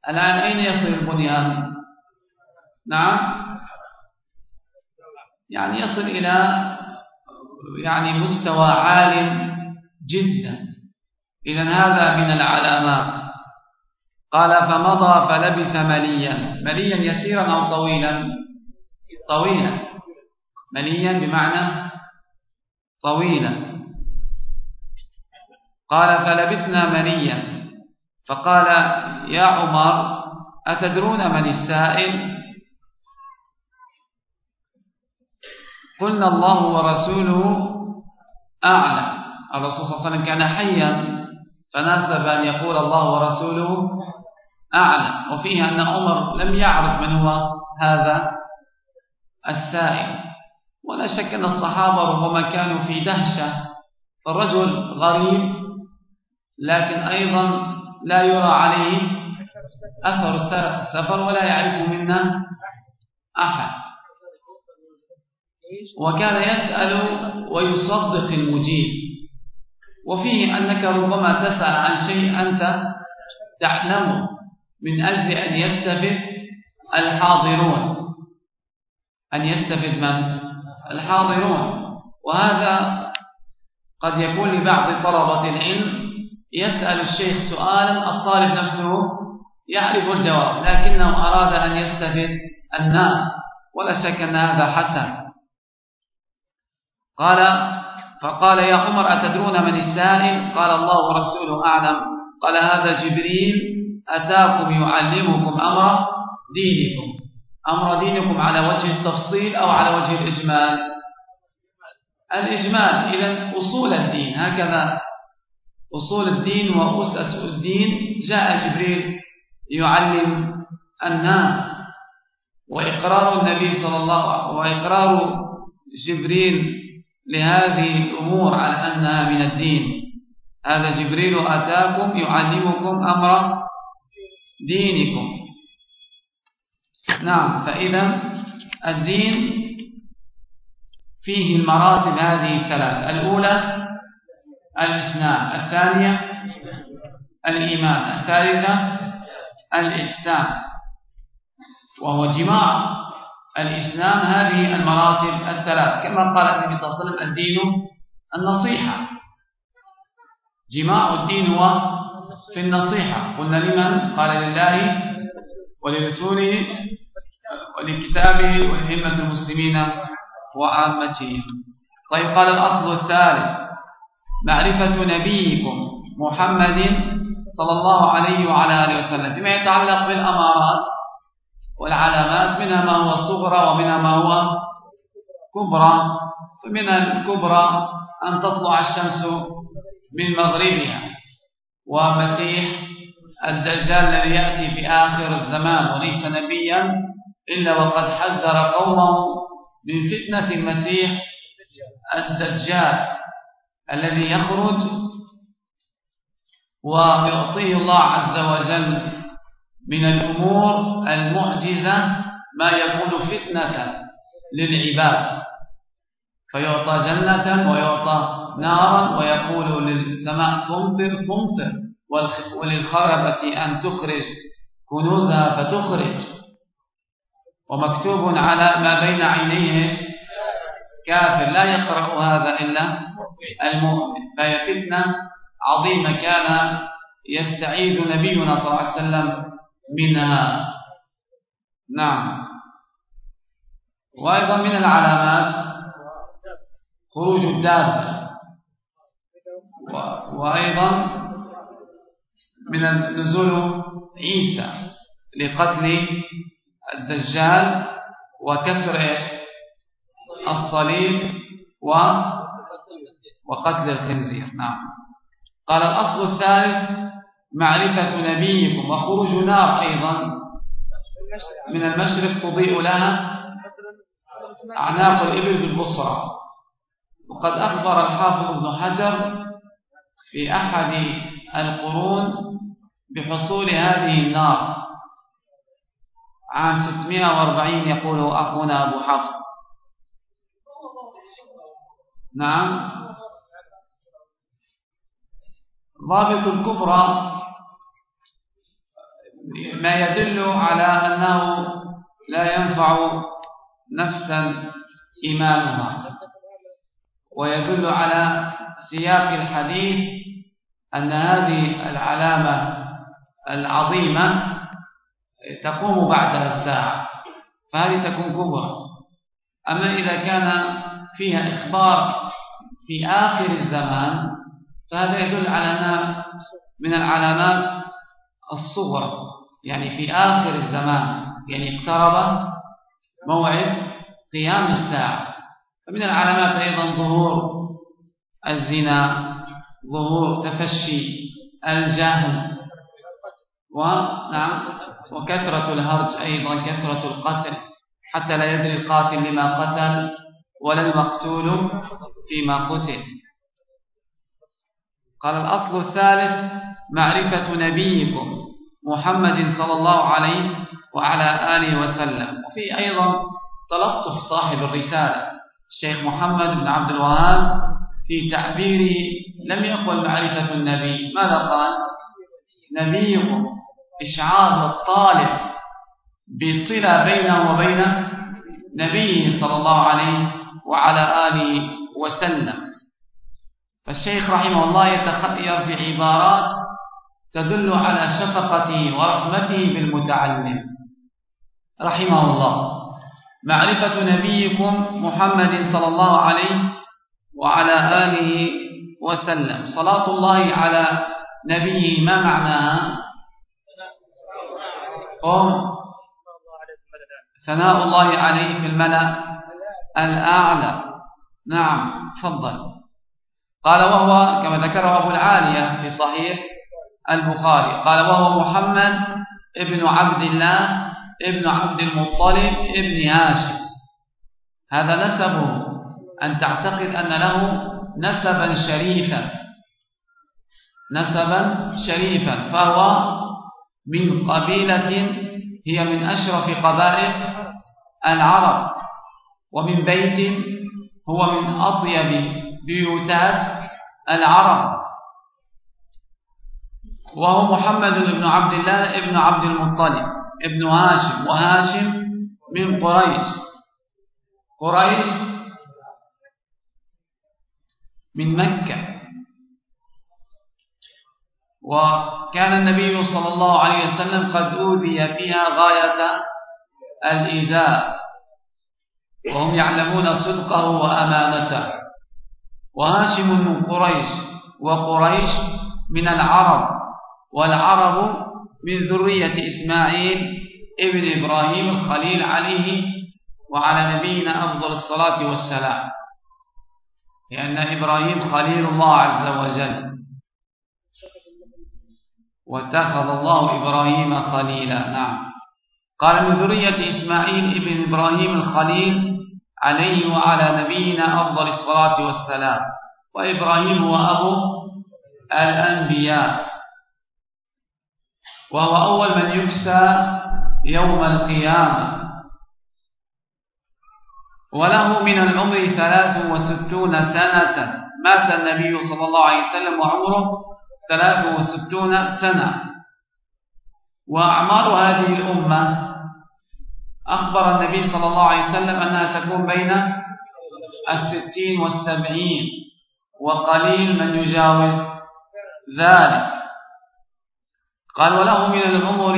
الآن أين يصل البنيان؟ نعم. يعني يصل إلى يعني مستوى عال جدا. إذا هذا من العلامات. قال فمضى فلبث مليا. مليا يسيرا أو طويلا؟ طويلا مليا بمعنى طويلا قال فلبثنا مليا. فقال يا عمر أتدرون من السائل؟ قلنا الله ورسوله أعلم. الرسول صلى الله عليه وسلم كان حيا فناسب أن يقول الله ورسوله أعلم. وفيه أن عمر لم يعرف من هو هذا. السائل. ولا شك أن الصحابة ربما كانوا في دهشة. فالرجل غريب لكن أيضا لا يرى عليه أثر السفر ولا يعرف منا أحد. وكان يسأل ويصدق المجيب. وفيه أنك ربما تسأل عن شيء أنت تعلمه من أجل أن يستفد الحاضرون. أن يستفد من؟ الحاضرون. وهذا قد يكون لبعض طلبة العلم يسأل الشيخ سؤالا الطالب نفسه يعرف الجواب لكنه أراد أن يستفد الناس ولا شك أن هذا حسن. قال فقال يا عمر أتدرون من السائل؟ قال الله ورسوله أعلم. قال هذا جبريل أتاكم يعلمكم أمر دينكم. أمر دينكم على وجه التفصيل أو على وجه الإجمال؟ الإجمال إذا أصول الدين هكذا. أصول الدين وأسس الدين جاء جبريل يعلم الناس. وإقرار النبي صلى الله عليه وسلم وإقرار جبريل لهذه الأمور على أنها من الدين. هذا جبريل أتاكم يعلمكم أمر دينكم. نعم فإذا الدين فيه المراتب هذه الثلاث. الأولى الإسلام الثانية الإيمان الثالثة الإحسان. وهو جماع الإسلام هذه المراتب الثلاث. كما قال النبي صلى الله عليه وسلم الدين النصيحة. جماع الدين هو في النصيحة. قلنا لمن؟ قال لله ولرسوله ولكتابه ولهمة المسلمين وعامته. طيب قال الأصل الثالث معرفة نبيكم محمد صلى الله عليه وعلى آله وسلم فيما يتعلق بالأمارات والعلامات منها ما هو صغرى ومنها ما هو كبرى. فمن الكبرى أن تطلع الشمس من مغربها ومسيح الدجال الذي يأتي في آخر الزمان وليس نبيا إلا وقد حذر قومه من فتنة المسيح الدجال الذي يخرج ويعطيه الله عز وجل من الأمور المعجزة ما يكون فتنة للعباد. فيعطى جنة ويعطى نارا ويقول للسماء تمطر تمطر. وللخربة أن تخرج كنوزها فتخرج. ومكتوب على ما بين عينيه كافر. لا يقرأ هذا إلا المؤمن. فهي فتنة عظيمة كان يستعيد نبينا صلى الله عليه وسلم منها. نعم. وأيضا من العلامات خروج الدابة. وأيضا من نزول عيسى لقتل الدجال وكسر الصليب و وقتل الخنزير. نعم. قال الأصل الثالث معرفة نبيكم وخروج نار أيضا من المشرق تضيء لها أعناق الإبل بالبصرة. وقد أخبر الحافظ ابن حجر في أحد القرون بحصول هذه النار. عام 640 يقول أخونا أبو حفص. نعم. ضابط الكبرى ما يدل على أنه لا ينفع نفسا إيمانها ويدل على سياق الحديث أن هذه العلامة العظيمة تقوم بعدها الساعة فهذه تكون كبرى. أما إذا كان فيها إخبار في آخر الزمان فهذا يدل على أنها من العلامات الصغرى. يعني في آخر الزمان يعني اقترب موعد قيام الساعة. فمن العلامات أيضا ظهور الزنا ظهور تفشي الجهل ونعم وكثرة الهرج أيضا كثرة القتل حتى لا يدري القاتل لما قتل ولا المقتول فيما قتل. قال الأصل الثالث معرفة نبيكم محمد صلى الله عليه وعلى آله وسلم. وفي أيضا تلطف صاحب الرسالة الشيخ محمد بن عبد الوهاب في تعبيره لم يقل معرفة النبي. ماذا قال؟ نبيكم إشعار للطالب بصلة بينه وبين نبيه صلى الله عليه وعلى آله وسلم. فالشيخ رحمه الله يتخير في عبارات تدل على شفقته ورحمته بالمتعلم. رحمه الله. معرفة نبيكم محمد صلى الله عليه وعلى آله وسلم. صلاة الله على نبيه ما معناها؟ قم ثناء الله عليه في الملأ الأعلى. نعم تفضل. قال وهو كما ذكره أبو العالية في صحيح البخاري. قال وهو محمد ابن عبد الله ابن عبد المطلب ابن هاشم. هذا نسبه أن تعتقد أن له نسبا شريفا. نسبا شريفا فهو من قبيلة هي من أشرف قبائل العرب ومن بيت هو من أطيب بيوتات العرب. وهو محمد بن عبد الله ابن عبد المطلب ابن هاشم وهاشم من قريش. قريش من مكة. وكان النبي صلى الله عليه وسلم قد أوذي فيها غاية الإيذاء وهم يعلمون صدقه وأمانته. وهاشم من قريش وقريش من العرب والعرب من ذرية إسماعيل ابن إبراهيم الخليل عليه وعلى نبينا أفضل الصلاة والسلام. لأن إبراهيم خليل الله عز وجل. واتخذ الله إبراهيم خليلا. نعم. قال من ذرية إسماعيل ابن إبراهيم الخليل عليه وعلى نبينا أفضل الصلاة والسلام وإبراهيم هو أبو الأنبياء. وهو أول من يكسى يوم القيامة. وله من العمر ثلاث وستون سنة. مات النبي صلى الله عليه وسلم وعمره ثلاث وستون سنة. وأعمار هذه الأمة أخبر النبي صلى الله عليه وسلم أنها تكون بين الستين والسبعين وقليل من يجاوز ذلك. قال وله من العمر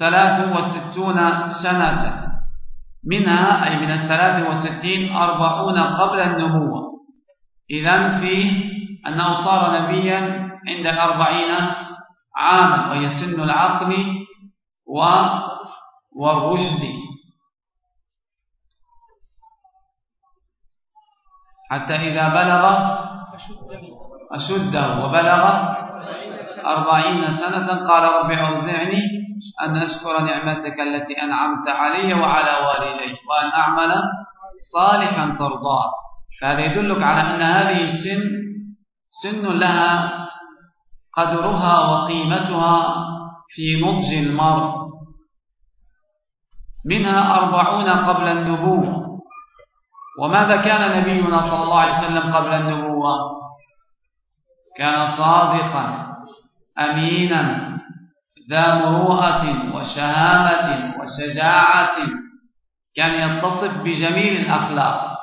ثلاث وستون سنة منها أي من الثلاث وستين أربعون قبل النبوة. إذن فيه أنه صار نبيا عند الأربعين عاما وهي سن العقل والرشد. حتى إذا بلغ أشده وبلغ أربعين سنة قال رب أوزعني أن أشكر نعمتك التي أنعمت علي وعلى والدي وأن أعمل صالحا ترضاه. فهذا يدلك على أن هذه السن سن لها قدرها وقيمتها في نضج المرء. منها أربعون قبل النبوة. وماذا كان نبينا صلى الله عليه وسلم قبل النبوة؟ كان صادقا أمينا ذا مروءة وشهامة وشجاعة. كان يتصف بجميل الأخلاق.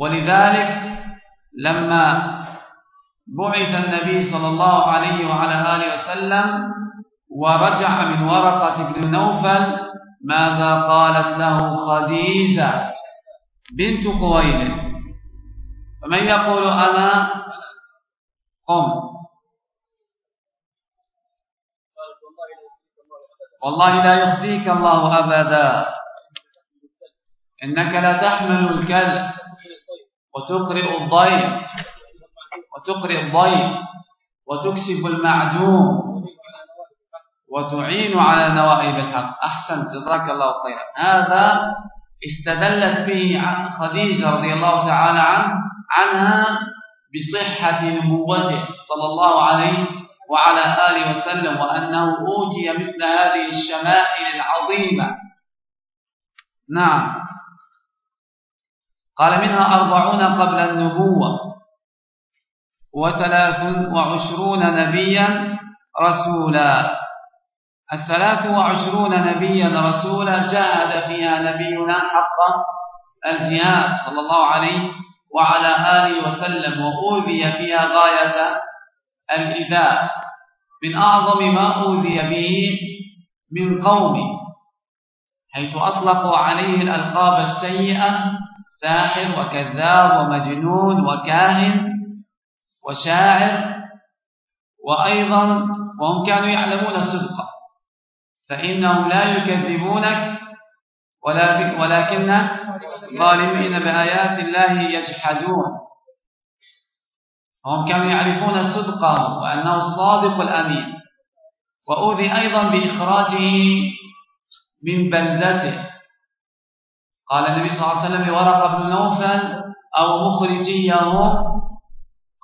ولذلك لما بعث النبي صلى الله عليه وعلى آله وسلم ورجع من ورقة بن نوفل ماذا قالت له خديجة بنت خويلد فمن يقول أنا؟ قم. والله لا يخزيك الله أبدا. إنك لا تحمل الكلب وتقرئ الضيف. وتقرئ الضيف وتكسب المعدوم وتعين على نوائب الحق. أحسن. جزاك الله خيرا. هذا استدلت به خديجة رضي الله تعالى عنه عنها بصحة نبوته صلى الله عليه وعلى آله وسلم وأنه أوتي مثل هذه الشمائل العظيمة. نعم. قال منها أربعون قبل النبوة. وثلاث وعشرون نبيا رسولا. الثلاث وعشرون نبيا رسولا جاهد فيها نبينا حق الجهاد صلى الله عليه وعلى آله وسلم وأوذي فيها غاية الإذاء من أعظم ما أوذي به من قومه حيث أطلقوا عليه الألقاب السيئة ساحر وكذاب ومجنون وكاهن وشاعر وأيضا وهم كانوا يعلمون الصدق فإنهم لا يكذبونك ولكن ظالمين بآيات الله يجحدون. هم كانوا يعرفون صدقه وأنه الصادق الأمين وأوذي أيضا بإخراجه من بلدته. قال النبي صلى الله عليه وسلم لورقة بن نوفل أو مخرجيهم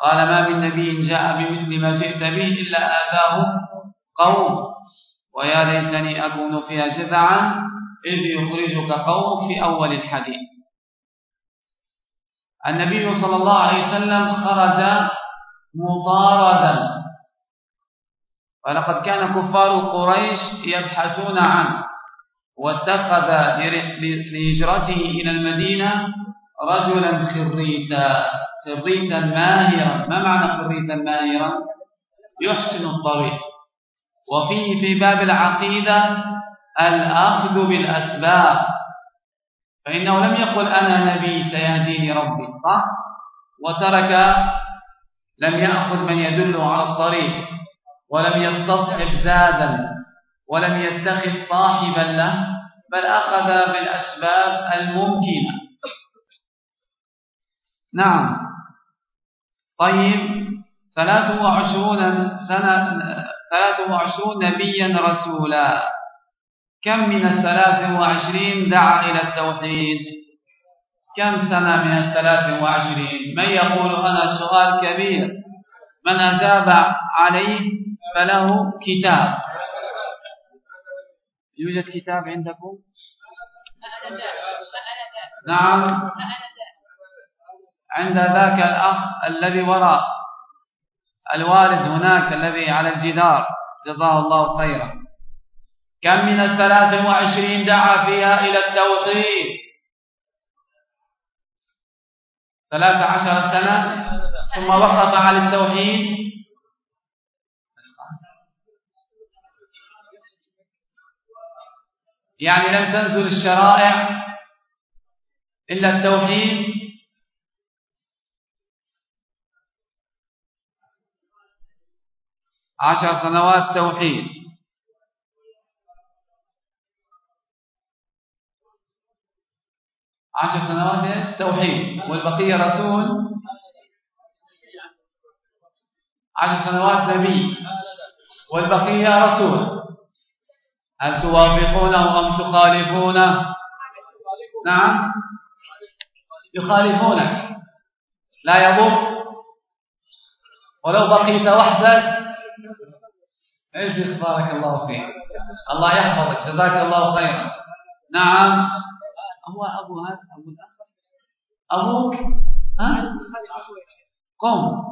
قال ما من نبي جاء بمثل ما جئت به إلا آذاه قوم. ويا ليتني أكون فيها جذعا إذ يخرجك قومك في أول الحديث. النبي صلى الله عليه وسلم خرج مطاردا. ولقد كان كفار قريش يبحثون عنه. واتخذ لهجرته إلى المدينة رجلا خريتا خريتا ماهرا ما معنى خريتا ماهرا يحسن الطريق. وفيه في باب العقيدة الأخذ بالأسباب. فإنه لم يقل أنا نبي سيهديني ربي صح؟ وترك لم يأخذ من يدله على الطريق. ولم يستصحب زادا. ولم يتخذ صاحبا له بل أخذ بالأسباب الممكنة. نعم. طيب. ثلاث وعشرون سنة ثلاث وعشرون نبيا رسولا. كم من الثلاث وعشرين دعا إلى التوحيد؟ كم سنة من الثلاث وعشرين من يقول أنا سؤال كبير. من أجاب عليه فله كتاب. يوجد كتاب عندكم؟ نعم. عند ذاك الأخ الذي وراء. الوالد هناك الذي على الجدار. جزاه الله خيرا. كم من الثلاث وعشرين دعا فيها إلى التوحيد ثلاث عشر سنة. ثم وقف على التوحيد. يعني لم تنزل الشرائع إلا التوحيد. عشر سنوات توحيد. عشر سنوات توحيد. والبقية رسول. عشر سنوات نبي. والبقية رسول. هل توافقونه أم تخالفونه نعم. يخالفونك. لا يضر. ولو بقيت وحدك اجلس بارك الله فيك. الله يحفظك. جزاك الله خيرا. نعم. هو أبو هذا أبو الأخ. أبوك؟ ها؟ قم.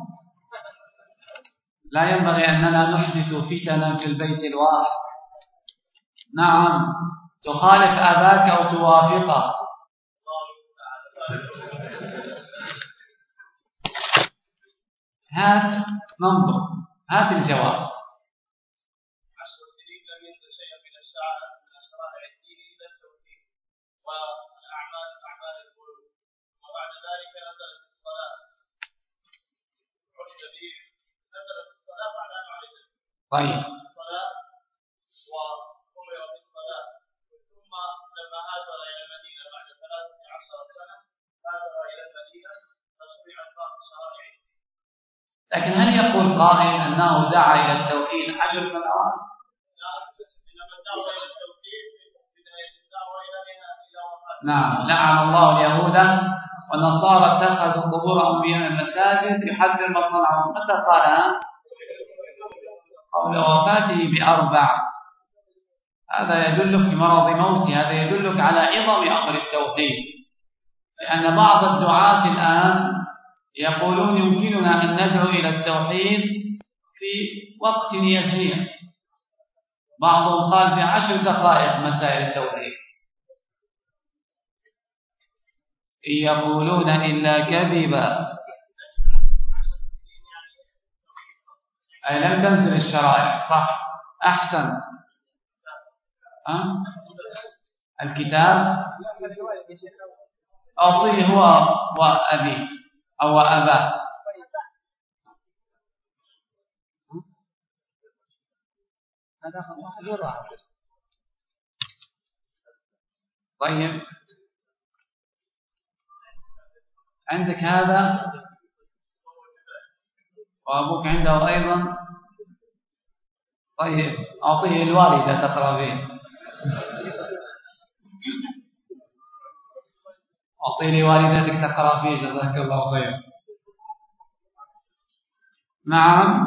لا ينبغي أننا نحدث فتنا في البيت الواحد. نعم. تخالف أباك أو توافقه. هات ننظر هات الجواب. شرائع لكن هل يقول قائل أنه دعا إلى التوحيد عشر سنوات؟ نعم لعن الله اليهود والنصارى اتخذوا قبور انبياء المساجد يحذر ما صنعوا متى قالها؟ قبل وفاته بأربع. هذا يدلك في مرض موته هذا يدلك على عظم أمر التوحيد. لأن بعض الدعاة الآن يقولون يمكننا أن ندعو إلى التوحيد في وقت يسير. بعضهم قال في عشر دقائق مسائل التوحيد. إن يقولون إلا كذبا. أي لم تنزل الشرائع صح؟ أحسن. أه؟ الكتاب؟ أعطيه هو وأبي أو أباه هذا طيب. عندك هذا؟ وأبوك عنده أيضا؟ طيب أعطيه الوالدة تقرأ به. أعطيني والدتك تقرأ فيه جزاك الله خير نعم.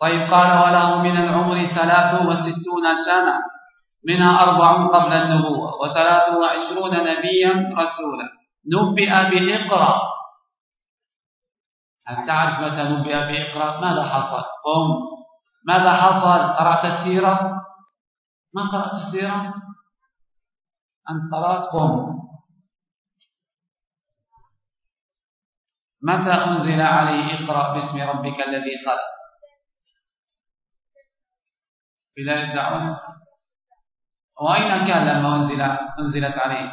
طيب قال وله من العمر ثلاث وستون سنة منها أربع قبل النبوة وثلاث وعشرون نبيا رسولا. نبئ بإقرأ هل تعرف متى نبئ بإقرأ؟ ماذا حصل؟ قم. ماذا حصل؟ قرأت السيرة؟ ما قرأت السيرة؟ أنت قرأت؟ قم. متى أنزل عليه اقرأ باسم ربك الذي خلق؟ بداية الدعوة وأين كان لما أنزل أنزلت عليه؟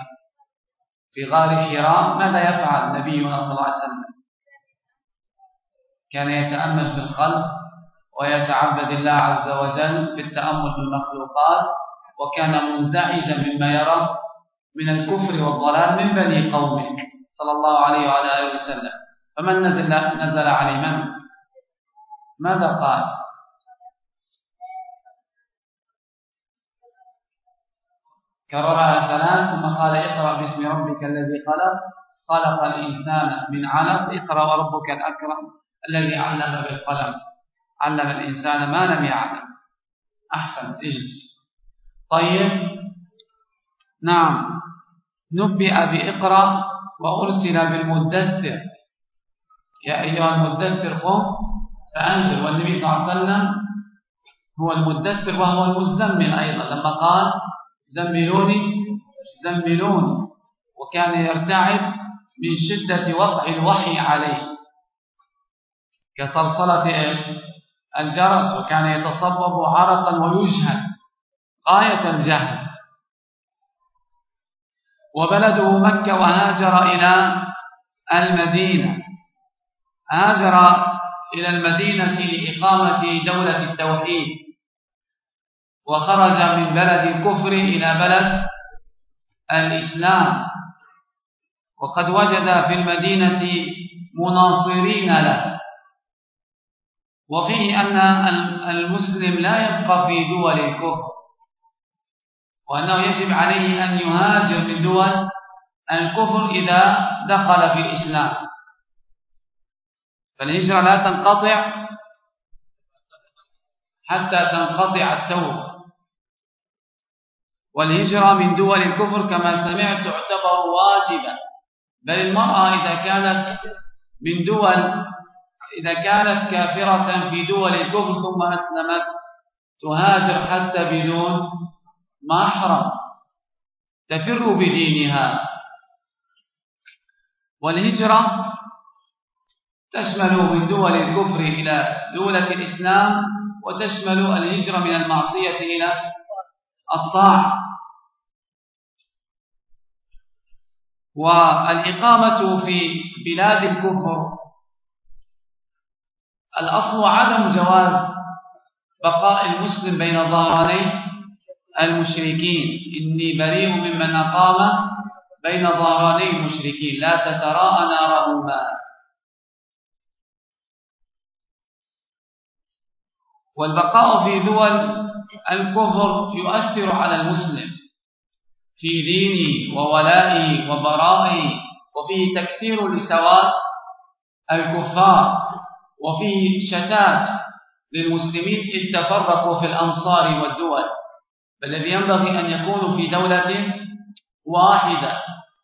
في غار حراء ماذا يفعل نبينا صلى الله عليه وسلم؟ كان يتأمل في الخلق ويتعبد الله عز وجل بالتأمل في المخلوقات وكان منزعجا مما يرى من الكفر والضلال من بني قومه صلى الله عليه وعلى آله وسلم. فمن نزل, نزل عليه من؟ ماذا قال؟ كررها ثلاث ثم قال اقرأ باسم ربك الذي خلق. خلق الإنسان من علق اقرأ وربك الأكرم. الذي علم بالقلم علم الإنسان ما لم يعلم. أحسن اجلس. طيب. نعم. نبئ بإقرأ وأرسل بالمدثر. يا أيها المدثر قم فأنذر. والنبي صلى الله عليه وسلم هو المدثر وهو المزمل أيضا. لما قال زملوني زملوني. وكان يرتعب من شدة وقع الوحي عليه. كصلصلة إيش الجرس وكان يتصبب عرقا ويجهد غاية الجهل. وبلده مكة وهاجر إلى المدينة. هاجر إلى المدينة لإقامة دولة التوحيد. وخرج من بلد الكفر إلى بلد الإسلام. وقد وجد في المدينة مناصرين له. وفيه أن المسلم لا يبقى في دول الكفر وأنه يجب عليه أن يهاجر من دول الكفر إذا دخل في الإسلام. فالهجرة لا تنقطع حتى تنقطع التوبة. والهجرة من دول الكفر كما سمعت تعتبر واجبة بل المرأة إذا كانت من دول إذا كانت كافرة في دول الكفر ثم أسلمت تهاجر حتى بدون محرم. تفر بدينها. والهجرة تشمل من دول الكفر إلى دولة الإسلام وتشمل الهجرة من المعصية إلى الطاعة. والإقامة في بلاد الكفر الأصل عدم جواز بقاء المسلم بين ظهراني المشركين. إني بريء ممن أقام بين ظهراني المشركين. لا تتراءى نارهما. والبقاء في دول الكفر يؤثر على المسلم في دينه وولائه وبرائه وفيه تكثير لسواد الكفار. وفيه شتات للمسلمين إذ تفرقوا في الأنصار والدول بل الذي ينبغي أن يكونوا في دولة واحدة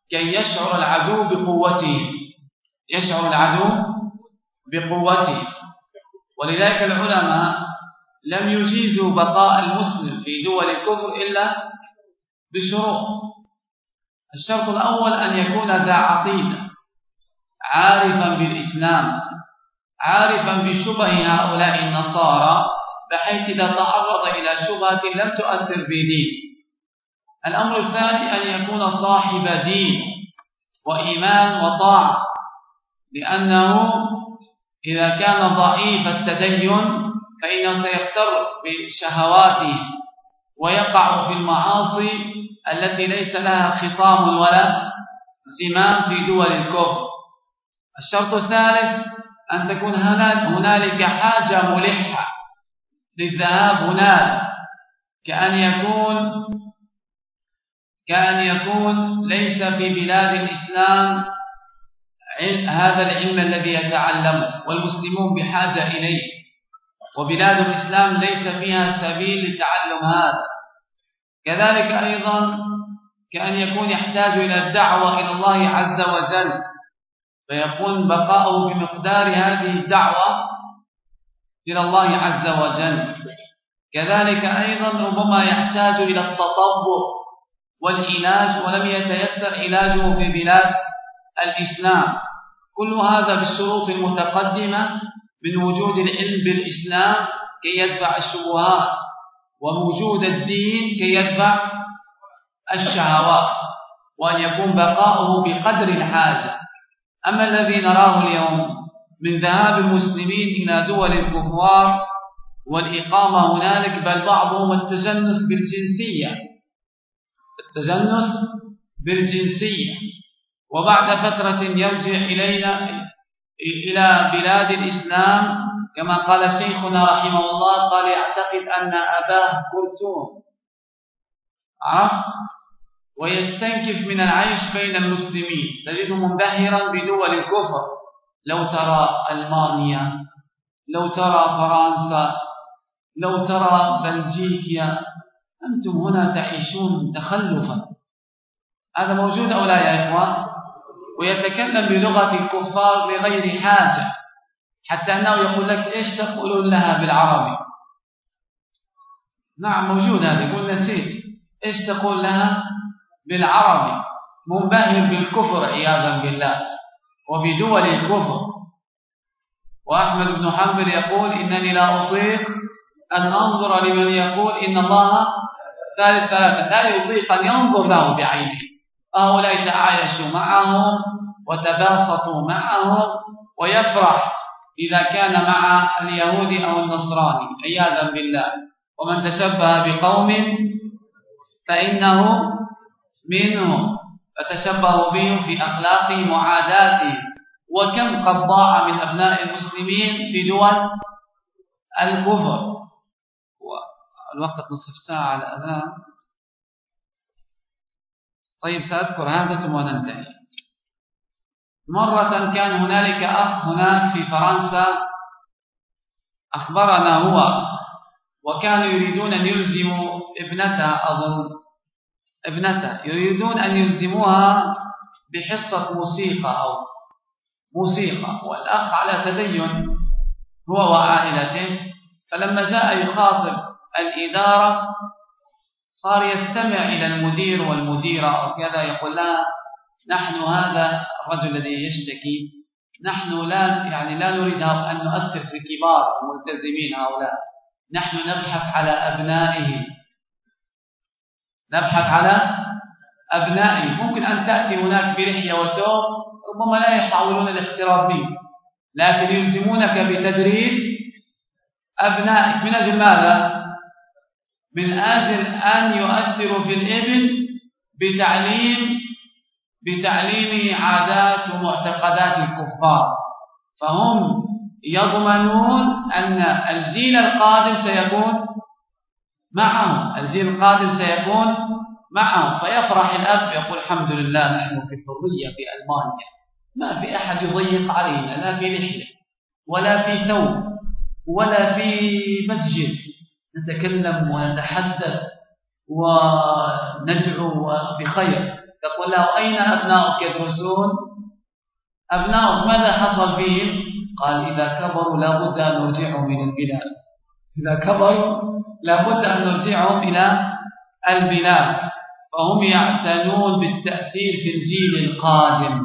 كي يشعر العدو بقوته يشعر العدو بقوته ولذلك العلماء لم يجيزوا بقاء المسلم في دول الكفر إلا بشروط. الشرط الأول أن يكون ذا عقيدة عارفا بالإسلام. عارفا بشبه هؤلاء النصارى بحيث إذا تعرض إلى شبهة لم تؤثر في دين. الأمر الثاني أن يكون صاحب دين وإيمان وطاعة لأنه إذا كان ضعيف التدين فإنه سيغتر بشهواته ويقع في المعاصي التي ليس لها خطام ولا زمام في دول الكفر. الشرط الثالث أن تكون هنالك حاجة ملحة للذهاب هناك. كأن يكون كأن يكون ليس في بلاد الإسلام هذا العلم الذي يتعلمه والمسلمون بحاجة إليه. وبلاد الإسلام ليس فيها سبيل لتعلم هذا. كذلك أيضا كأن يكون يحتاج إلى الدعوة إلى الله عز وجل. فيكون بقاؤه بمقدار هذه الدعوة إلى الله عز وجل. كذلك أيضا ربما يحتاج إلى التطبع والعلاج ولم يتيسر علاجه في بلاد الإسلام. كل هذا بالشروط المتقدمة من وجود العلم بالإسلام كي يدفع الشبهات ووجود الدين كي يدفع الشهوات وأن يكون بقاؤه بقدر الحاجة. أما الذي نراه اليوم من ذهاب المسلمين إلى دول الكفار والإقامة هنالك بل بعضهم التجنس بالجنسية. التجنس بالجنسية. وبعد فترة يرجع إلينا إلى بلاد الإسلام كما قال شيخنا رحمه الله قال يعتقد أن أباه كرتون. عرفت؟ ويستنكف من العيش بين المسلمين. تجده منبهرا بدول الكفر. لو ترى ألمانيا لو ترى فرنسا لو ترى بلجيكيا أنتم هنا تعيشون تخلفا. هذا موجود أو لا يا إخوان؟ ويتكلم بلغة الكفار لغير حاجة. حتى أنه يقول لك إيش تقولون لها بالعربي؟ نعم موجود هذا يقول نسيت. إيش تقول لها؟ بالعربي منبهر بالكفر عياذا بالله وبدول الكفر. وأحمد بن حنبل يقول إنني لا أطيق أن أنظر لمن يقول إن الله ثالث ثلاثة لا يطيق أن ينظر له بعينه. هؤلاء تعايشوا معهم وتباسطوا معهم ويفرح إذا كان مع اليهود أو النصراني عياذا بالله. ومن تشبه بقوم فإنه منهم فتشبهوا بهم في أخلاقهم وعاداتهم وكم قد ضاع من أبناء المسلمين في دول الكفر. الوقت نصف ساعة على الأذان طيب سأذكر هذا ثم ننتهي. مرة كان هنالك أخ هناك في فرنسا أخبرنا هو وكانوا يريدون أن يلزموا ابنته أظن ابنته يريدون أن يلزموها بحصة موسيقى أو موسيقى والأخ على تدين هو وعائلته. فلما جاء يخاطب الإدارة صار يستمع إلى المدير والمديرة وكذا يقول لا نحن هذا الرجل الذي يشتكي نحن لا يعني لا نريد أن نؤثر في كبار الملتزمين هؤلاء نحن نبحث على أبنائهم. نبحث على أبنائهم ممكن أن تأتي هناك بلحية وثوب ربما لا يحاولون الاقتراب منك لكن يلزمونك بتدريس أبنائك. من أجل ماذا؟ من أجل أن يؤثروا في الابن بتعليم بتعليم عادات ومعتقدات الكفار. فهم يضمنون أن الجيل القادم سيكون معهم الجيل القادم سيكون معهم فيفرح الأب يقول الحمد لله نحن في حرية في ألمانيا. ما في أحد يضيق علينا لا في لحية ولا في ثوب ولا في مسجد. نتكلم ونتحدث وندعو بخير. تقول له أين أبناؤك يدرسون أبناؤك ماذا حصل فيهم؟ قال إذا كبروا لابد أن نرجعهم إلى البلاد. إذا كبروا لابد أن نرجعهم إلى البلاد فهم يعتنون بالتأثير في الجيل القادم.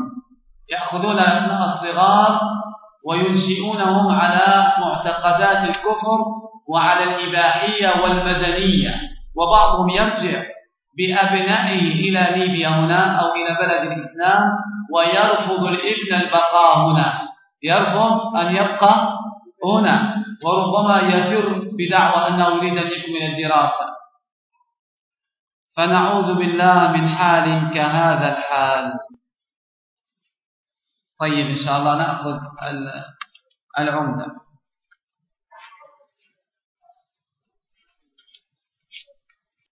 يأخذون الأبناء الصغار وينشئونهم على معتقدات الكفر وعلى الإباحية والمدنية وبعضهم يرجع بأبنائه إلى ليبيا هنا أو إلى بلد الإسلام ويرفض الابن البقاء هنا. يرفض أن يبقى هنا وربما يفر بدعوى أنه يريد أن يكمل الدراسة. فنعوذ بالله من حال كهذا الحال. طيب إن شاء الله نأخذ العمدة.